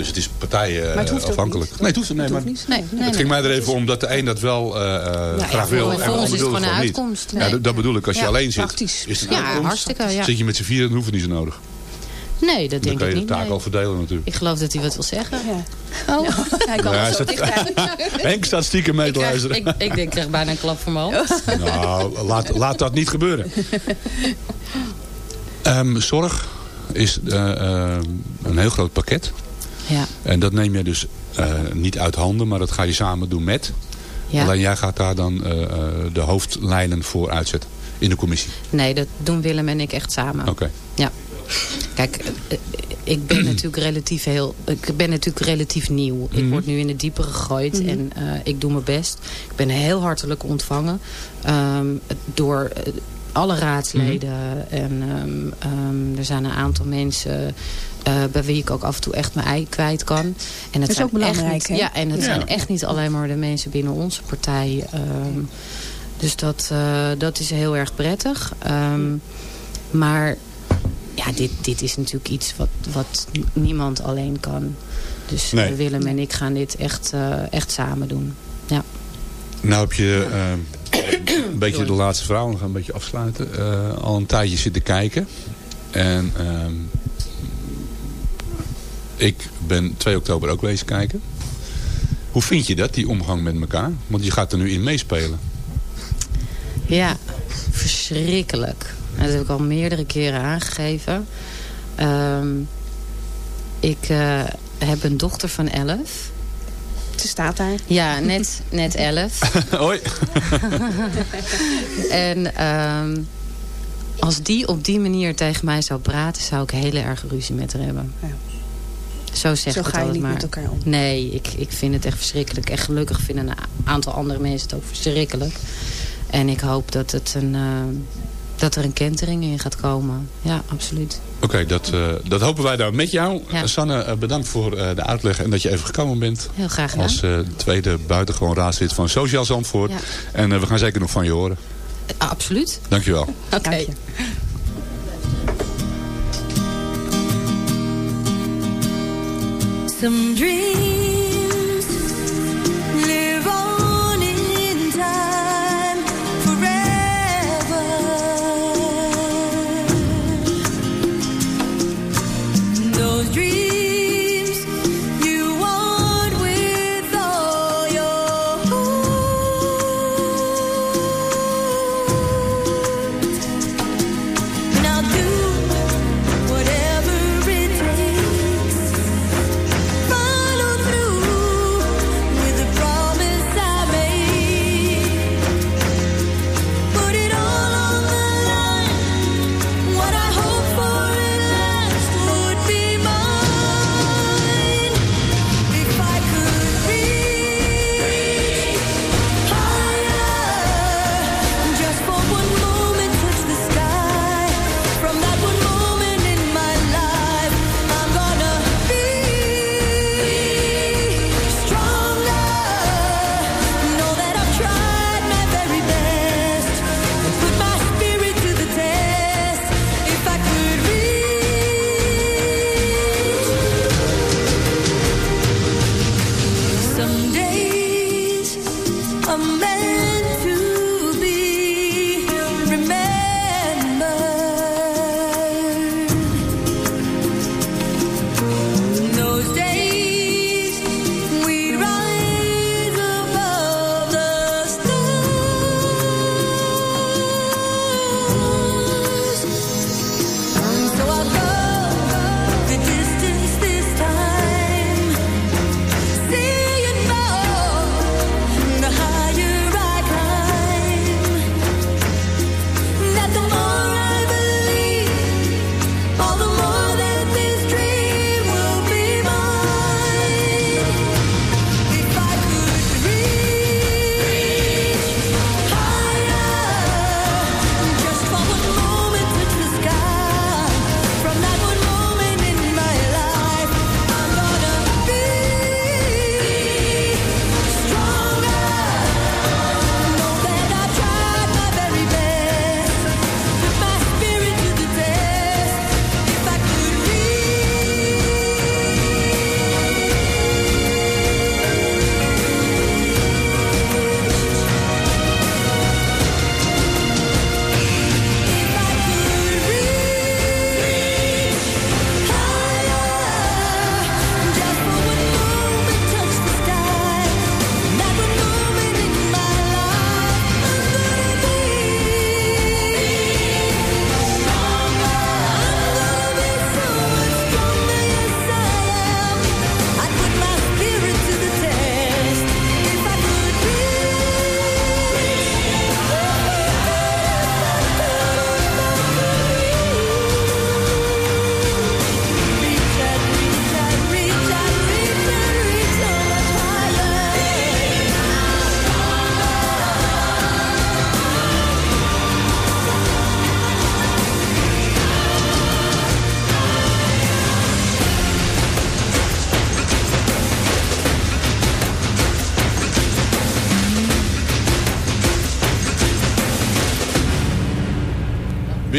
Dus het is partijafhankelijk. Niet. Nee, het hoeft, nee, Het maar niet. Nee, nee, het ging mij er even om dat de een dat wel eh, eh, ja, graag wil. voor en de ons ander is het wil gewoon een niet. uitkomst. Ja, Nee. dat, dat bedoel ik. Als je Ja, alleen zit, praktisch. is het een Ja, uitkomst. hartstikke, ja. Zit je met z'n vieren, dan hoeft het niet zo nodig. Nee, dat Dan denk kan je ik de niet. taak nee. al verdelen natuurlijk. Ik geloof dat hij wat wil zeggen. Ja. Oh. Hij kan Nou ja, zo is dichtbij. Henk staat stiekem mee Ik, te krijg, luisteren. ik, ik denk, ik krijg bijna een klap voor mijn hoofd. Nou, laat, laat dat niet gebeuren. Ehm, zorg is eh, eh, een heel groot pakket. Ja. En dat neem je dus eh, niet uit handen, maar dat ga je samen doen met. Ja. Alleen jij gaat daar dan eh, eh, de hoofdlijnen voor uitzetten in de commissie. Nee, dat doen Willem en ik echt samen. Oké. Ja. Kijk, ik ben natuurlijk relatief heel, ik ben natuurlijk relatief nieuw. Ik Mhm. word nu in het diepe gegooid en eh, ik doe mijn best. Ik ben heel hartelijk ontvangen ehm, door alle raadsleden. En ehm, ehm, er zijn een aantal mensen eh, bij wie ik ook af en toe echt mijn ei kwijt kan. En het is zijn ook belangrijk, echt hè? niet, Ja, en het Ja. zijn echt niet alleen maar de mensen binnen onze partij. ehm, Dus dat, eh, dat is heel erg prettig. Ehm, maar ja, dit, dit is natuurlijk iets wat, wat niemand alleen kan. Dus Nee. Willem en ik gaan dit echt, eh, echt samen doen. Ja. Nou heb je eh, een beetje de laatste verhaal, we gaan een beetje afsluiten. eh, al een tijdje zitten kijken. En ehm, ik ben 2 oktober ook wezen kijken. Hoe vind je dat, die omgang met elkaar? Want je gaat er nu in meespelen. Ja, verschrikkelijk. Dat heb ik al meerdere keren aangegeven. Ehm, ik eh, heb een dochter van 11. Ze staat daar. Ja, net, net 11. Hoi. en ehm, als die op die manier tegen mij zou praten... zou ik heel erg ruzie met haar hebben. Zo zeg Zo ik het ga je niet maar. met elkaar om. Nee, ik, ik vind het echt verschrikkelijk. En gelukkig vinden een aantal andere mensen het ook verschrikkelijk. En ik hoop dat, het een, eh, dat er een kentering in gaat komen. Ja, absoluut. Oké, dat, eh, dat hopen wij daar met jou. Ja. Sanne, eh, bedankt voor eh, de uitleg en dat je even gekomen bent. Heel graag gedaan. Als eh, tweede buitengewoon raadslid van Sociaal Zandvoort. Ja. En eh, we gaan zeker nog van je horen. Absoluut. Dankjewel. Oké. Some dreams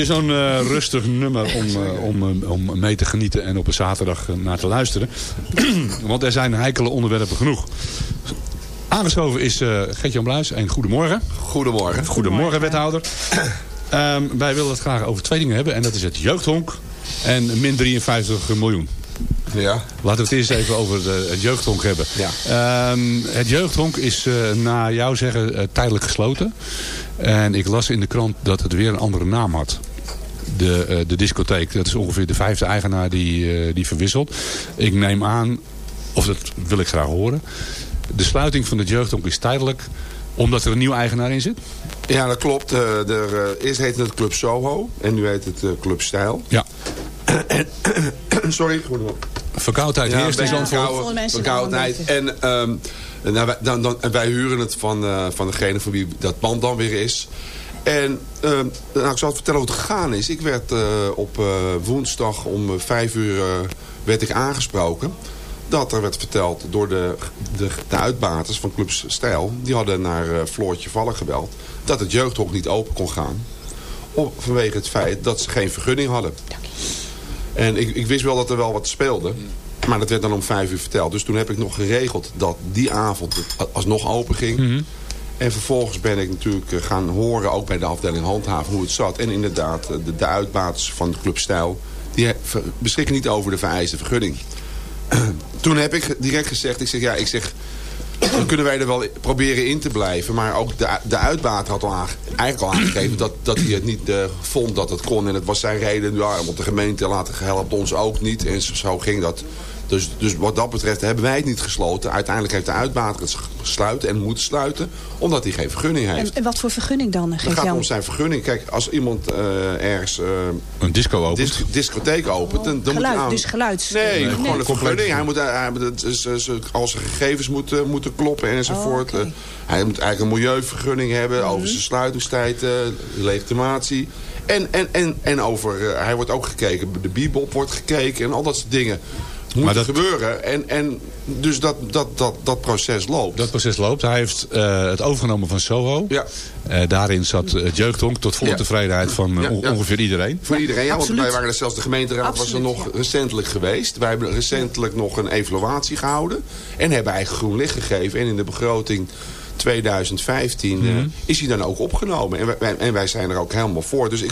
Weer zo'n eh, rustig nummer om, eh, om, eh, om mee te genieten en op een zaterdag naar te luisteren. Want er zijn heikele onderwerpen genoeg. Aangeschoven is eh Gert-Jan Bluis en goedemorgen. Goedemorgen. Goedemorgen, wethouder. Ehm, wij willen het graag over twee dingen hebben. En dat is het jeugdhonk en min 53 miljoen. Ja. Laten we het eerst even over de, het jeugdhonk hebben. Ja. Ehm, het jeugdhonk is uh, na jou zeggen uh, tijdelijk gesloten. En ik las in de krant dat het weer een andere naam had. De, uh, de discotheek. Dat is ongeveer de vijfde eigenaar die, die verwisselt. Ik neem aan, of dat wil ik graag horen. De sluiting van het jeugdhonk is tijdelijk omdat er een nieuwe eigenaar in zit? Ja, dat klopt. Uh, er, uh, eerst heette het Club Soho en nu heet het uh, Club Stijl. Ja. Sorry, Verkoudheid ja, eerst is Verkoudheid. En um, nou, wij, dan, dan, wij huren het van, uh, van degene voor wie dat pand dan weer is. En uh, nou, ik zal het vertellen hoe het gegaan is. Ik werd uh, op uh, woensdag om vijf uur werd ik aangesproken. Dat er werd verteld door de, de, de uitbaters van Club Stijl. Die hadden naar Floortje Vallen gebeld. Dat het jeugdhok niet open kon gaan. Op, vanwege het feit dat ze geen vergunning hadden. En ik, ik wist wel dat er wel wat speelde. Maar dat werd dan om vijf uur verteld. Dus toen heb ik nog geregeld dat die avond het alsnog open ging. Mhm. Mm -hmm. En vervolgens ben ik natuurlijk gaan horen, ook bij de afdeling handhaven, hoe het zat. En inderdaad, de, de uitbaters van de Club Stijl, die beschikken niet over de vereiste vergunning. toen heb ik direct gezegd, ik zeg ja, ik zeg, dan kunnen wij er wel proberen in te blijven. Maar ook de, de uitbater had al eigenlijk al aangegeven dat, dat hij het niet uh, vond dat het kon. En het was zijn reden, ja, want de gemeente laten helpt ons ook niet. En zo ging dat. Dus, dus wat dat betreft hebben wij het niet gesloten. Uiteindelijk heeft de uitbater het gesluiten en moet sluiten. Omdat hij geen vergunning heeft. En, en wat voor vergunning dan? Het gaat om zijn vergunning. Kijk, als iemand uh, ergens... Uh, een disco opent. Dis discotheek opent. Dan, dan Geluid, moet aan... dus geluids... Nee, nee. gewoon een vergunning. Hij moet, hij moet al zijn gegevens moeten, moeten kloppen enzovoort. Oh, okay. hij moet eigenlijk een milieuvergunning hebben. Mm -hmm. Over zijn sluitingstijd, legitimatie. En, en, en, en over... Uh, hij wordt ook gekeken. De bebop wordt gekeken. En al dat soort dingen moet maar dat gebeuren. En, en dus dat, dat, dat, dat proces loopt. Dat proces loopt. Hij heeft uh, het overgenomen van Soho. Ja. Uh, daarin zat het jeugdhonk tot volle ja. tevredenheid van uh, ja, ja. ongeveer iedereen. Voor iedereen, ja. Want wij waren er zelfs, de gemeenteraad Absoluut, was er nog recentelijk geweest. Wij hebben recentelijk nog een evaluatie gehouden. En hebben eigenlijk groen licht gegeven. En in de begroting 2015 mm -hmm. is hij dan ook opgenomen. En wij, en wij zijn er ook helemaal voor. Dus ik,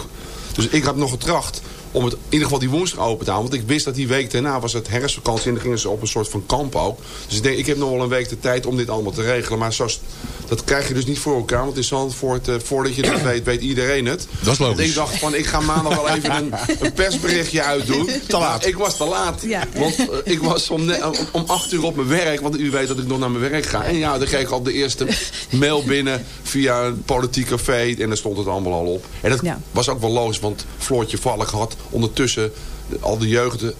dus ik heb nog getracht om het in ieder geval die woensdag open te houden. Want ik wist dat die week daarna was het herfstvakantie en dan gingen ze op een soort van kamp ook. Dus ik denk, ik heb nog wel een week de tijd om dit allemaal te regelen. Maar zoals, dat krijg je dus niet voor elkaar. Want in Zandvoort, uh, voordat je dat weet, weet iedereen het. Dat is logisch. Dus ik dacht van, ik ga maandag wel even een, een persberichtje uitdoen. Te laat. Ik was te laat. Ja. Want uh, ik was om, om, om acht uur op mijn werk. Want u weet dat ik nog naar mijn werk ga. En ja, dan kreeg ik al de eerste mail binnen via een politiek café. En daar stond het allemaal al op. En dat ja. was ook wel logisch, want Floortje Valk had ondertussen al de jeugden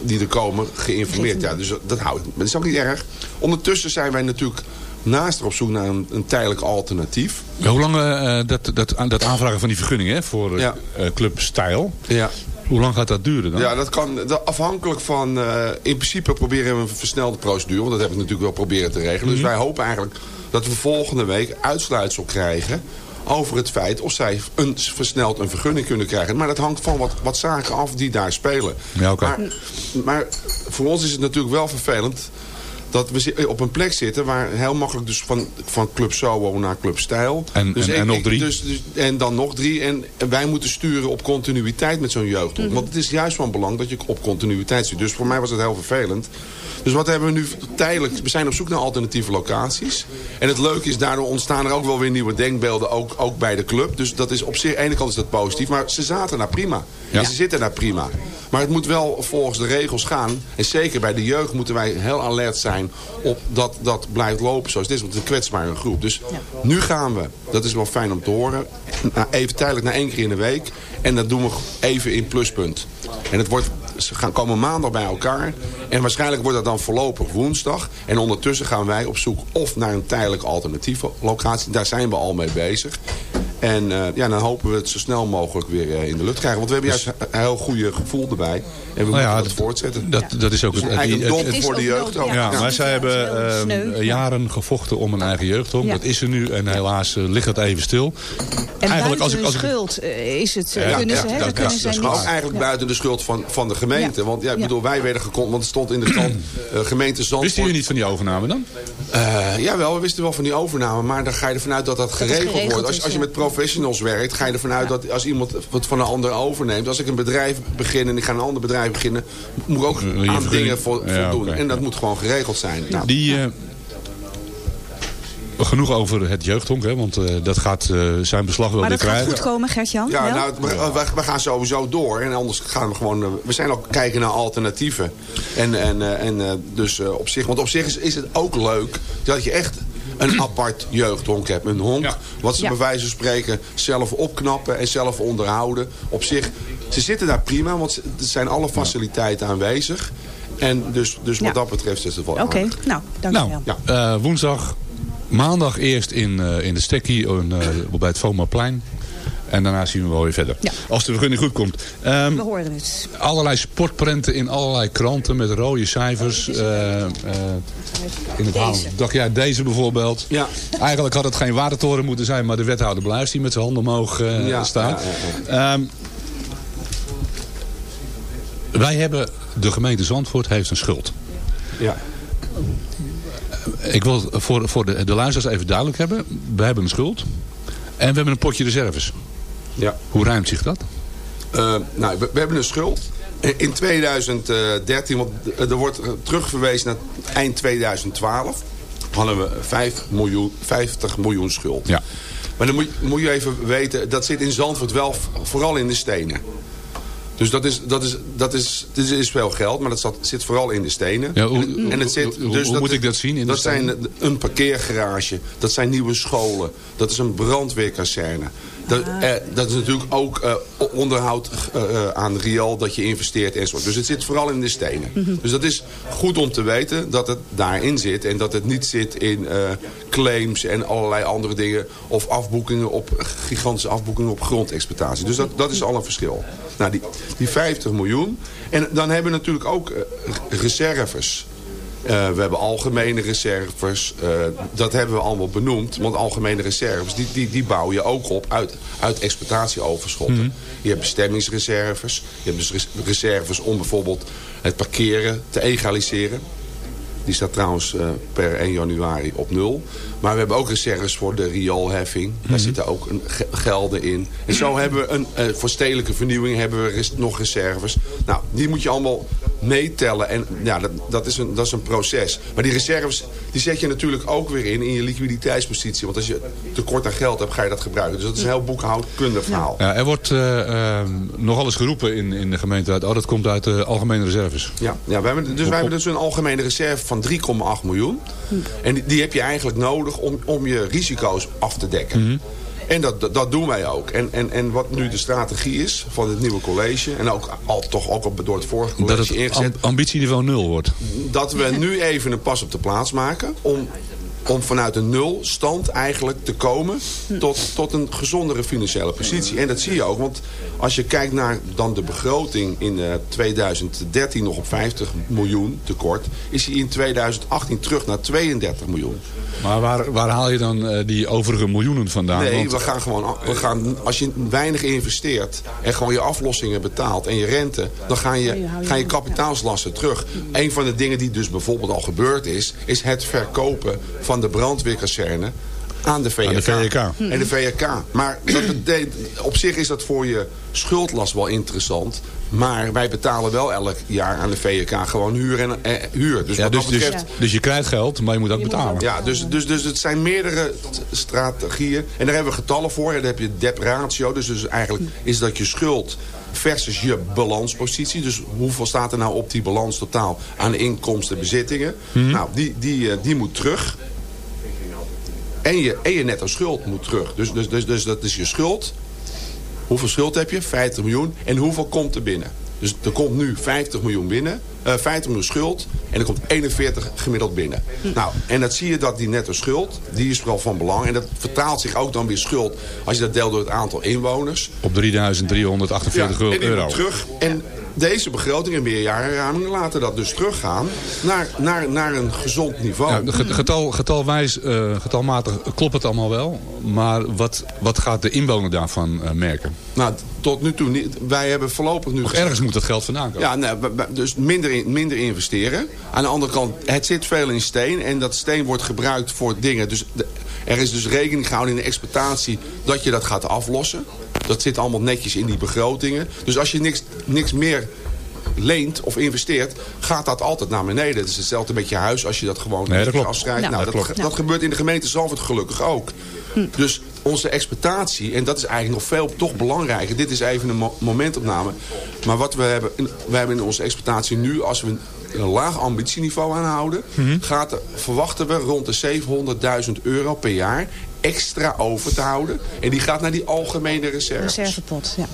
die er komen geïnformeerd. Ja, dus dat houdt. Maar dat is ook niet erg. Ondertussen zijn wij natuurlijk naast er op zoek naar een, een tijdelijk alternatief. Ja, hoe lang uh, dat, dat, dat aanvragen van die vergunning hè, voor ja. uh, Club Stijl? Ja. Hoe lang gaat dat duren dan? Ja, dat kan dat afhankelijk van... Uh, in principe proberen we een versnelde procedure. Want dat hebben we natuurlijk wel proberen te regelen. Mm -hmm. Dus wij hopen eigenlijk dat we volgende week uitsluitsel krijgen over het feit of zij een, versneld een vergunning kunnen krijgen. Maar dat hangt van wat, wat zaken af die daar spelen. Ja, okay. maar, maar voor ons is het natuurlijk wel vervelend dat we op een plek zitten waar heel makkelijk dus van, van Club Soho naar Club Stijl. En, dus en, ik, en nog drie. Dus, dus, en dan nog drie. En, en wij moeten sturen op continuïteit met zo'n jeugd. Mm -hmm. Want het is juist van belang dat je op continuïteit stuurt. Dus voor mij was het heel vervelend. Dus wat hebben we nu tijdelijk? We zijn op zoek naar alternatieve locaties. En het leuke is, daardoor ontstaan er ook wel weer nieuwe denkbeelden, ook, ook bij de club. Dus dat is op zich, aan de ene kant is dat positief, maar ze zaten daar prima. Ja. En ze zitten daar prima. Maar het moet wel volgens de regels gaan. En zeker bij de jeugd moeten wij heel alert zijn op dat dat blijft lopen zoals het is. Want het is een kwetsbare groep. Dus ja. nu gaan we, dat is wel fijn om te horen, even tijdelijk naar één keer in de week. En dat doen we even in pluspunt. En het wordt, ze gaan komen maandag bij elkaar. En waarschijnlijk wordt dat dan voorlopig woensdag. En ondertussen gaan wij op zoek of naar een tijdelijke alternatieve locatie. Daar zijn we al mee bezig. En eh, ja, dan hopen we het zo snel mogelijk weer eh, in de lucht krijgen. Want we hebben juist een heel goede gevoel erbij. En we Nou moeten ja, dat dat- voortzetten. Dat, dat is ook Dus het, het- voor de jeugd ook. Ja, Ja. maar zij hebben ehm, ja. jaren gevochten om een eigen jeugdhonk. Ja. Dat is er nu en helaas eh, ligt het even stil. En Eigenlijk als buiten ik, als hun ik, schuld is het, Ja, kunnen ja, ze, hè, dat- kunnen ook eigenlijk Ja. buiten de schuld van, van de gemeente. Ja. Want ja, ik Ja. bedoel, wij werden gekond, want het stond in de eh, gemeente Zandvoort. wisten jullie niet van die overname dan? Eh, jawel, we wisten wel van die overname, maar dan ga je ervan uit dat dat geregeld, wordt. Als, als je ja. met professionals werkt, ga je ervan uit dat als iemand wat van een ander overneemt. Als ik een bedrijf begin en ik ga een ander bedrijf beginnen, moet ik ook je aan vergunning- dingen vo- Ja, voldoen. En dat moet gewoon geregeld zijn. Nou, Die, eh, genoeg over het jeugdhonk, hè, want eh, dat gaat eh, zijn beslag wel Maar weer dat gaat krijgen. goed komen, Gert-Jan? Ja, nou, we, we- we gaan sowieso door. En anders gaan we gewoon... We zijn ook kijken naar alternatieven. En, en, eh, en dus eh, op zich... Want op zich is, is het ook leuk dat je echt een apart jeugdhonk hebt. Een honk wat ze Ja. bij wijze van spreken zelf opknappen en zelf onderhouden. Op zich, ze zitten daar prima, want ze- er zijn alle faciliteiten aanwezig. En dus, dus wat Ja. dat betreft is het wel Oké, nou, dankjewel. Nou, eh, woensdag, maandag eerst in, eh, in de Stekkie eh, bij het Vomaplein. En daarna zien we wel weer verder. Als de vergunning goed komt. Ehm, We hoorden het. allerlei sportprenten in allerlei kranten met rode cijfers. eh, eh, in het Haarlem. Dacht ja, deze bijvoorbeeld. Ja. Eigenlijk had het geen watertoren moeten zijn, maar de wethouder Bluis die met zijn handen omhoog eh, Ja, staat. ja, Ehm, wij hebben, de gemeente Zandvoort heeft een schuld. Ja. Ik wil voor, voor de, de luisteraars even duidelijk hebben. We hebben een schuld. En we hebben een potje reserves. Ja. Hoe ruimt zich dat? Eh, nou, we, we hebben een schuld. In 2013, want er wordt terugverwezen naar eind 2012... hadden we 5 miljoen, 50 miljoen schuld. Ja. Maar dan moet, moet je even weten, dat zit in Zandvoort wel vooral in de stenen. Dus dat is, dat is, dat is, dit is veel geld, maar dat zat, zit vooral in de stenen. Ja, hoe- en, het zit, hoe- dus hoe moet ik dat zien in dat zijn een parkeergarage, dat zijn nieuwe scholen, dat is een brandweerkazerne. Dat, eh, dat is natuurlijk ook eh, onderhoud eh, eh, aan riool dat je investeert enzovoort. Dus het zit vooral in de stenen. Mhm. Dus dat is goed om te weten dat het daarin zit. En dat het niet zit in claims en allerlei andere dingen. Of afboekingen op, gigantische afboekingen op grondexploitatie. Dus dat, dat is al een verschil. Nou, die, die 50 miljoen. En dan hebben we natuurlijk ook reserves. Eh, we hebben algemene reserves. eh, dat hebben we allemaal benoemd. Want algemene reserves, die, die, die bouw je ook op uit, uit exploitatieoverschotten. Mhm. Je hebt bestemmingsreserves. Je hebt dus res- reserves om bijvoorbeeld het parkeren te egaliseren. Die staat trouwens eh, per 1 januari op nul. Maar we hebben ook reserves voor de rioolheffing. Daar zitten ook een ge- gelden in. En zo hebben we een, eh, voor stedelijke vernieuwing hebben we res- nog reserves. Nou, die moet je allemaal meetellen. En ja, dat, dat, is een, dat is een proces. Maar die reserves, die zet je natuurlijk ook weer in in je liquiditeitspositie. Want als je tekort aan geld hebt, ga je dat gebruiken. Dus dat is een heel boekhoudkundig verhaal. Ja, er wordt eh, ehm, nogal eens geroepen in, in de gemeente uit. Oh, dat komt uit de algemene reserves. Ja, ja we hebben, dus wij hebben dus een algemene reserve van 3,8 miljoen. En die, die heb je eigenlijk nodig om, om je risico's af te dekken. Mhm. En dat, dat, doen wij ook. En, en, en wat nu de strategie is van het nieuwe college... en ook al, toch ook al door het vorige college Dat het ingezet... am- ambitieniveau nul wordt. dat we nu even een pas op de plaats maken... om, om vanuit een nulstand eigenlijk te komen... Tot, tot een gezondere financiële positie. En dat zie je ook, want als je kijkt naar dan de begroting... in eh, 2013 nog op 50 miljoen tekort... is die in 2018 terug naar 32 miljoen. Maar waar, waar haal je dan eh, die overige miljoenen vandaan? Nee, Want- we gaan gewoon, we gaan, als je weinig investeert en gewoon je aflossingen betaalt en je rente, dan gaan je, gaan je kapitaalslasten terug. Een van de dingen die dus bijvoorbeeld al gebeurd is, is het verkopen van de brandweerkazerne aan de VK. Aan de VK. En de VK. Maar dat betekent, op zich is dat voor je schuldlast wel interessant. Maar wij betalen wel elk jaar aan de VK gewoon huur en eh, huur. Dus ja, wat dus, dat dus, betreft... dus je krijgt geld, maar je moet ook betalen. Ja, dus, dus, dus het zijn meerdere strategieën. En daar hebben we getallen voor. En dan heb je dep ratio. Dus, dus eigenlijk is dat je schuld versus je balanspositie. Dus hoeveel staat er nou op die balans totaal aan inkomsten, bezittingen. Nou, die, die, eh, die moet terug. En je, en je schuld moet terug. Dus, dus, dus, dus dat is je schuld. Hoeveel schuld heb je? 50 miljoen. En hoeveel komt er binnen? Dus er komt nu 50 miljoen binnen, eh 50 miljoen schuld en er komt 41 gemiddeld binnen. Nou, en dat zie je dat die netto schuld, die is vooral van belang. En dat vertaalt zich ook dan weer schuld als je dat deelt door het aantal inwoners. Op 3.348 en die euro. terug. En deze begroting en meerjarenramingen laten dat dus teruggaan naar, naar, naar een gezond niveau. Ja, getal, getalwijs, eh, getalmatig klopt het allemaal wel. Maar wat, wat gaat de inwoner daarvan eh, merken? Nou, tot nu toe niet. Wij hebben voorlopig nu... Ergens moet dat geld vandaan komen. Ja, nee, we- dus minder, in- minder investeren. Aan de andere kant, het zit veel in steen. En dat steen wordt gebruikt voor dingen. Dus de- er is dus rekening gehouden in de exploitatie dat je dat gaat aflossen. Dat zit allemaal netjes in die begrotingen. Dus als je niks, niks meer leent of investeert, gaat dat altijd naar beneden. Het is hetzelfde met je huis als je dat gewoon Nee, dat klopt. afschrijft. Nou, nou, dat dat, klopt. dat gebeurt in de gemeente Zalvoort gelukkig ook. Dus onze exploitatie, en dat is eigenlijk nog veel toch belangrijker. Dit is even een mo- momentopname. Maar wat we hebben, in- we hebben in onze exploitatie nu, als we een, een laag ambitieniveau aanhouden, gaat er, verwachten we rond de 700.000 euro per jaar extra over te houden. En die gaat naar die algemene reserves. Reservepot, ja.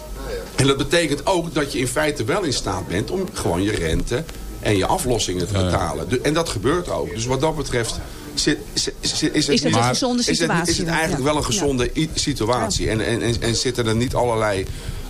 En dat betekent ook dat je in feite wel in staat bent om gewoon je rente en je aflossingen te betalen. En dat gebeurt ook. Dus wat dat betreft zit, zit- zit- is het, Is het niet- een gezonde is het- situatie? Is het, eigenlijk Ja. wel een gezonde situatie. En, en, en, en zitten er niet allerlei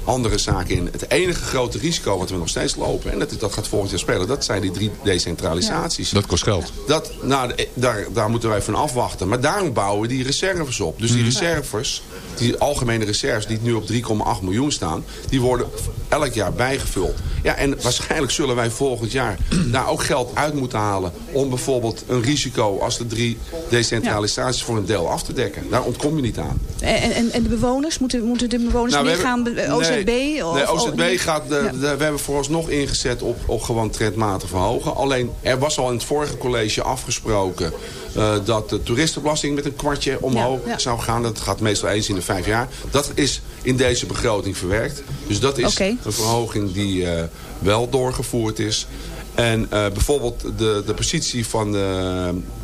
andere zaken in. Het enige grote risico wat we nog steeds lopen, en dat, dat gaat volgend jaar spelen, dat zijn die drie decentralisaties. Dat kost geld. Dat, nou, daar, daar moeten wij van afwachten. Maar daarom bouwen we die reserves op. Dus die reserves, die algemene reserves die nu op 3,8 miljoen staan... die worden elk jaar bijgevuld. Ja, en waarschijnlijk zullen wij volgend jaar daar ook geld uit moeten halen... om bijvoorbeeld een risico als de drie decentralisaties voor een deel af te dekken. Daar ontkom je niet aan. En, en, en de bewoners? Moeten, moeten de bewoners Nou, hebben- be- OZB? Nee, of, nee, OZB gaat, de, Ja. de- we hebben vooralsnog ingezet op, op gewoon trendmatig verhogen. Alleen, er was al in het vorige college afgesproken... eh, dat de toeristenbelasting met een kwartje omhoog Ja, ja. zou gaan. Dat gaat meestal eens in de vijf jaar. Dat is in deze begroting verwerkt. Dus dat is een verhoging die eh, wel doorgevoerd is. En eh, bijvoorbeeld de, de positie van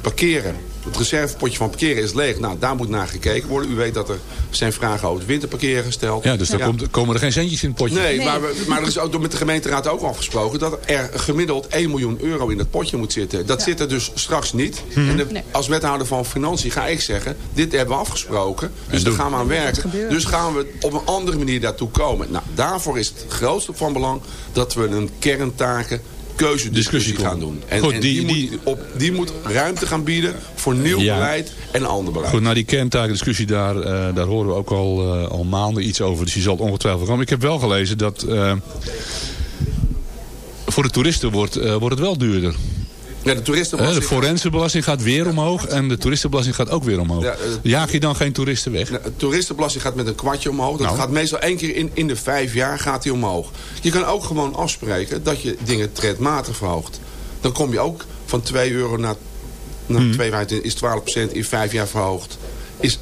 parkeren. Het reservepotje van parkeren is leeg. Nou, daar moet naar gekeken worden. U weet dat er zijn vragen over het winterparkeren gesteld. Ja, dus daar Komt, komen er geen centjes in het potje. Nee, Maar, we- maar er is ook door met de gemeenteraad ook afgesproken... dat er gemiddeld 1 miljoen euro in dat potje moet zitten. Dat zit er dus straks niet. Mhm. En de- Nee. als wethouder van Financiën ga ik zeggen... dit hebben we afgesproken, dus daar gaan we aan werken. Dus gaan we op een andere manier daartoe komen. Nou, daarvoor is het grootste van belang... dat we een kerntaken keuzediscussie Discussie gaan doen. En, Goed, en die- die, moet, op, die moet ruimte gaan bieden voor nieuw Ja. beleid en ander beleid. Goed, nou die kerntakendiscussie, daar, eh, daar horen we ook al, eh, al maanden iets over. Dus die zal het ongetwijfeld komen. Ik heb wel gelezen dat eh, voor de toeristen wordt, wordt het wel duurder. Ja, de toeristenbelasting... de forensenbelasting gaat weer omhoog en de toeristenbelasting gaat ook weer omhoog. Ja, eh, Jaag je dan geen toeristen weg? Nou, de toeristenbelasting gaat met een kwartje omhoog. Dat Nou. gaat meestal één keer in, in de vijf jaar gaat die omhoog. Je kan ook gewoon afspreken dat je dingen trendmatig verhoogt. Dan kom je ook van 2 euro naar, naar Hmm. 2,25 is 12% in vijf jaar verhoogd. Is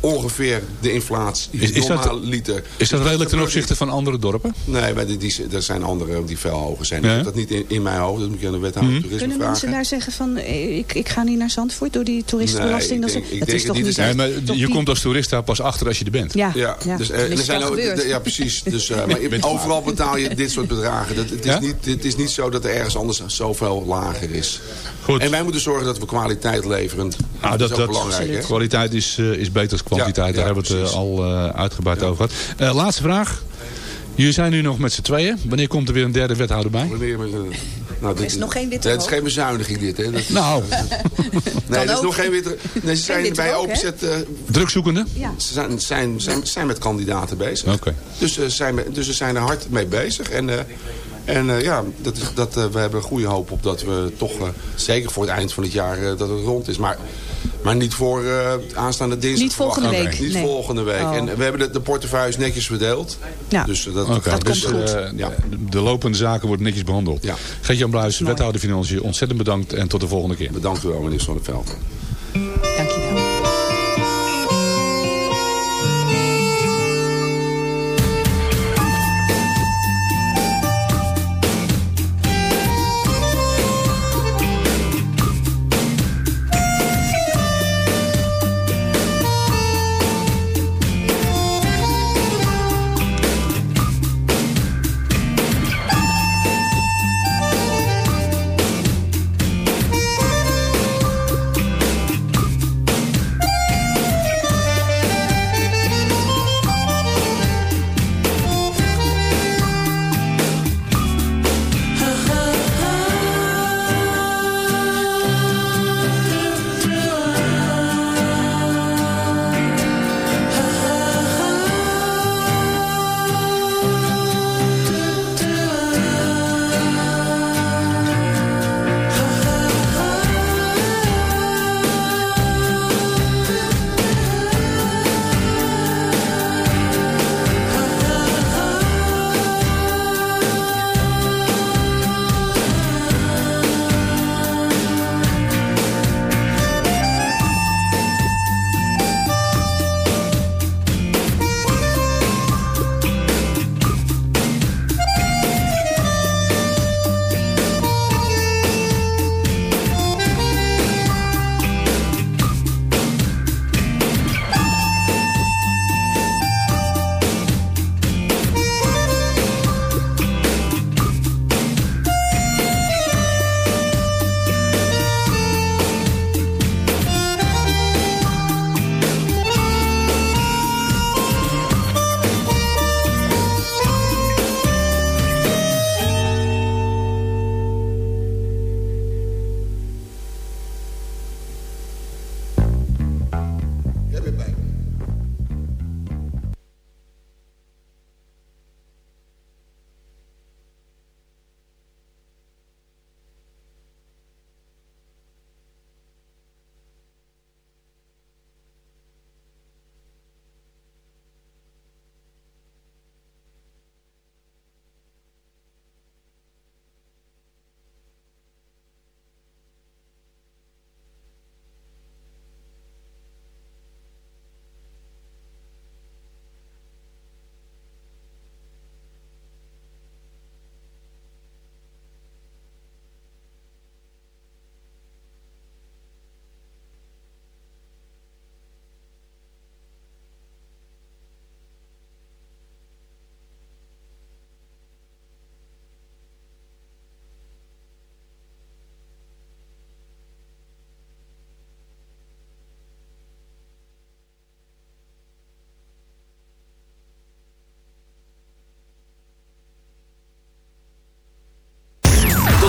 ongeveer de inflatie. Is- is dat- liter. Is dat redelijk ten opzichte van andere dorpen? Nee, maar die, die, er zijn andere die veel hoger zijn. Ja. Ik heb dat niet in, in mijn hoofd. Dat moet je aan de wethouder Mhm. toerisme Kunnen vragen. mensen daar zeggen van, eh, ik, ik ga niet naar Zandvoort door die toeristenbelasting? Nee, dat ik is, denk- dat ik is toch niet Nee, maar toch je die- komt als toerist daar pas achter als je er bent. Ja, Ja, ja. Dus, eh, er zijn ook, ja precies. Dus, eh, maar je- overal betaal je dit soort bedragen. Dat, het, is Ja? niet, het is niet zo dat er ergens anders zoveel lager is. Goed. En wij moeten zorgen dat we kwaliteit leveren. Nou, dat, dat, is ook belangrijk. Hè? kwaliteit is, is beter dan kwantiteit. Ja, Daar hebben we het eh, al eh, uitgebreid over gehad. Eh, laatste vraag. Jullie zijn nu nog met z'n tweeën. Wanneer komt er weer een derde wethouder bij? Wanneer eh, nou, dit, is nog geen witte Het is geen bezuiniging dit. Hè? Dat is, Nou, nee, er is ook. nog geen witte... Nee, ze zijn bij opzet... eh, drukzoekende? Ja. ze zijn, zijn, zijn, zijn met kandidaten bezig. Oké. Dus, eh, zijn, dus ze zijn er hard mee bezig. En, eh, en eh, ja, dat, is- dat, eh, we hebben goede hoop op dat we toch, eh, zeker voor het eind van het jaar, eh, dat het rond is. Maar, maar niet voor eh, aanstaande dinsdag. Niet volgende verwacht. week, Niet nee. volgende week. Oh. En we hebben de, de portefeuilles netjes verdeeld. Ja. Dus dat, gaat dus komt goed. eh, Ja. de, de lopende zaken worden netjes behandeld. Ja. Geert-Jan Bluis, wethouder Financiën, ontzettend bedankt en tot de volgende keer. Bedankt u wel, meneer Zonneveld.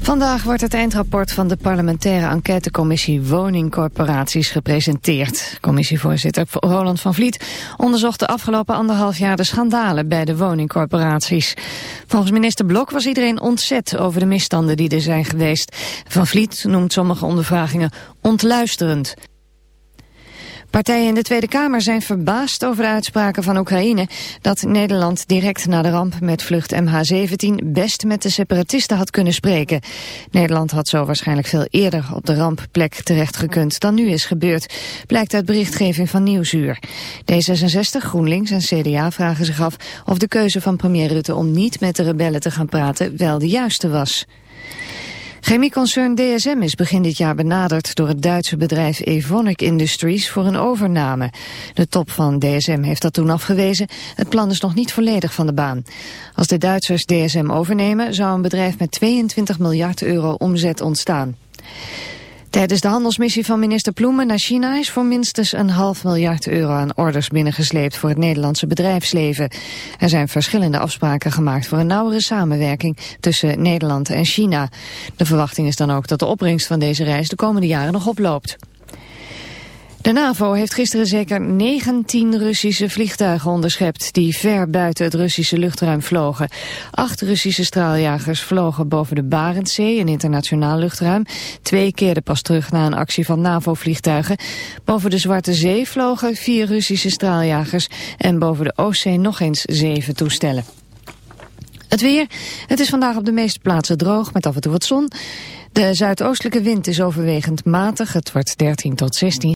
Vandaag wordt het eindrapport van de parlementaire enquêtecommissie woningcorporaties gepresenteerd. Commissievoorzitter Roland van Vliet onderzocht de afgelopen anderhalf jaar de schandalen bij de woningcorporaties. Volgens minister Blok was iedereen ontzet over de misstanden die er zijn geweest. Van Vliet noemt sommige ondervragingen ontluisterend. Partijen in de Tweede Kamer zijn verbaasd over de uitspraken van Oekraïne dat Nederland direct na de ramp met vlucht MH17 best met de separatisten had kunnen spreken. Nederland had zo waarschijnlijk veel eerder op de rampplek terechtgekund dan nu is gebeurd, blijkt uit berichtgeving van Nieuwsuur. D66, GroenLinks en CDA vragen zich af of de keuze van premier Rutte om niet met de rebellen te gaan praten wel de juiste was. Chemieconcern DSM is begin dit jaar benaderd door het Duitse bedrijf Evonik Industries voor een overname. De top van DSM heeft dat toen afgewezen. Het plan is nog niet volledig van de baan. Als de Duitsers DSM overnemen zou een bedrijf met 22 miljard euro omzet ontstaan. Tijdens de handelsmissie van minister Ploemen naar China is voor minstens een half miljard euro aan orders binnengesleept voor het Nederlandse bedrijfsleven. Er zijn verschillende afspraken gemaakt voor een nauwere samenwerking tussen Nederland en China. De verwachting is dan ook dat de opbrengst van deze reis de komende jaren nog oploopt. De NAVO heeft gisteren zeker 19 Russische vliegtuigen onderschept die ver buiten het Russische luchtruim vlogen. Acht Russische straaljagers vlogen boven de Barentszee, een internationaal luchtruim. Twee keerden pas terug na een actie van NAVO-vliegtuigen. Boven de Zwarte Zee vlogen vier Russische straaljagers en boven de Oostzee nog eens zeven toestellen. Het weer. Het is vandaag op de meeste plaatsen droog met af en toe wat zon. De zuidoostelijke wind is overwegend matig. Het wordt 13 tot 16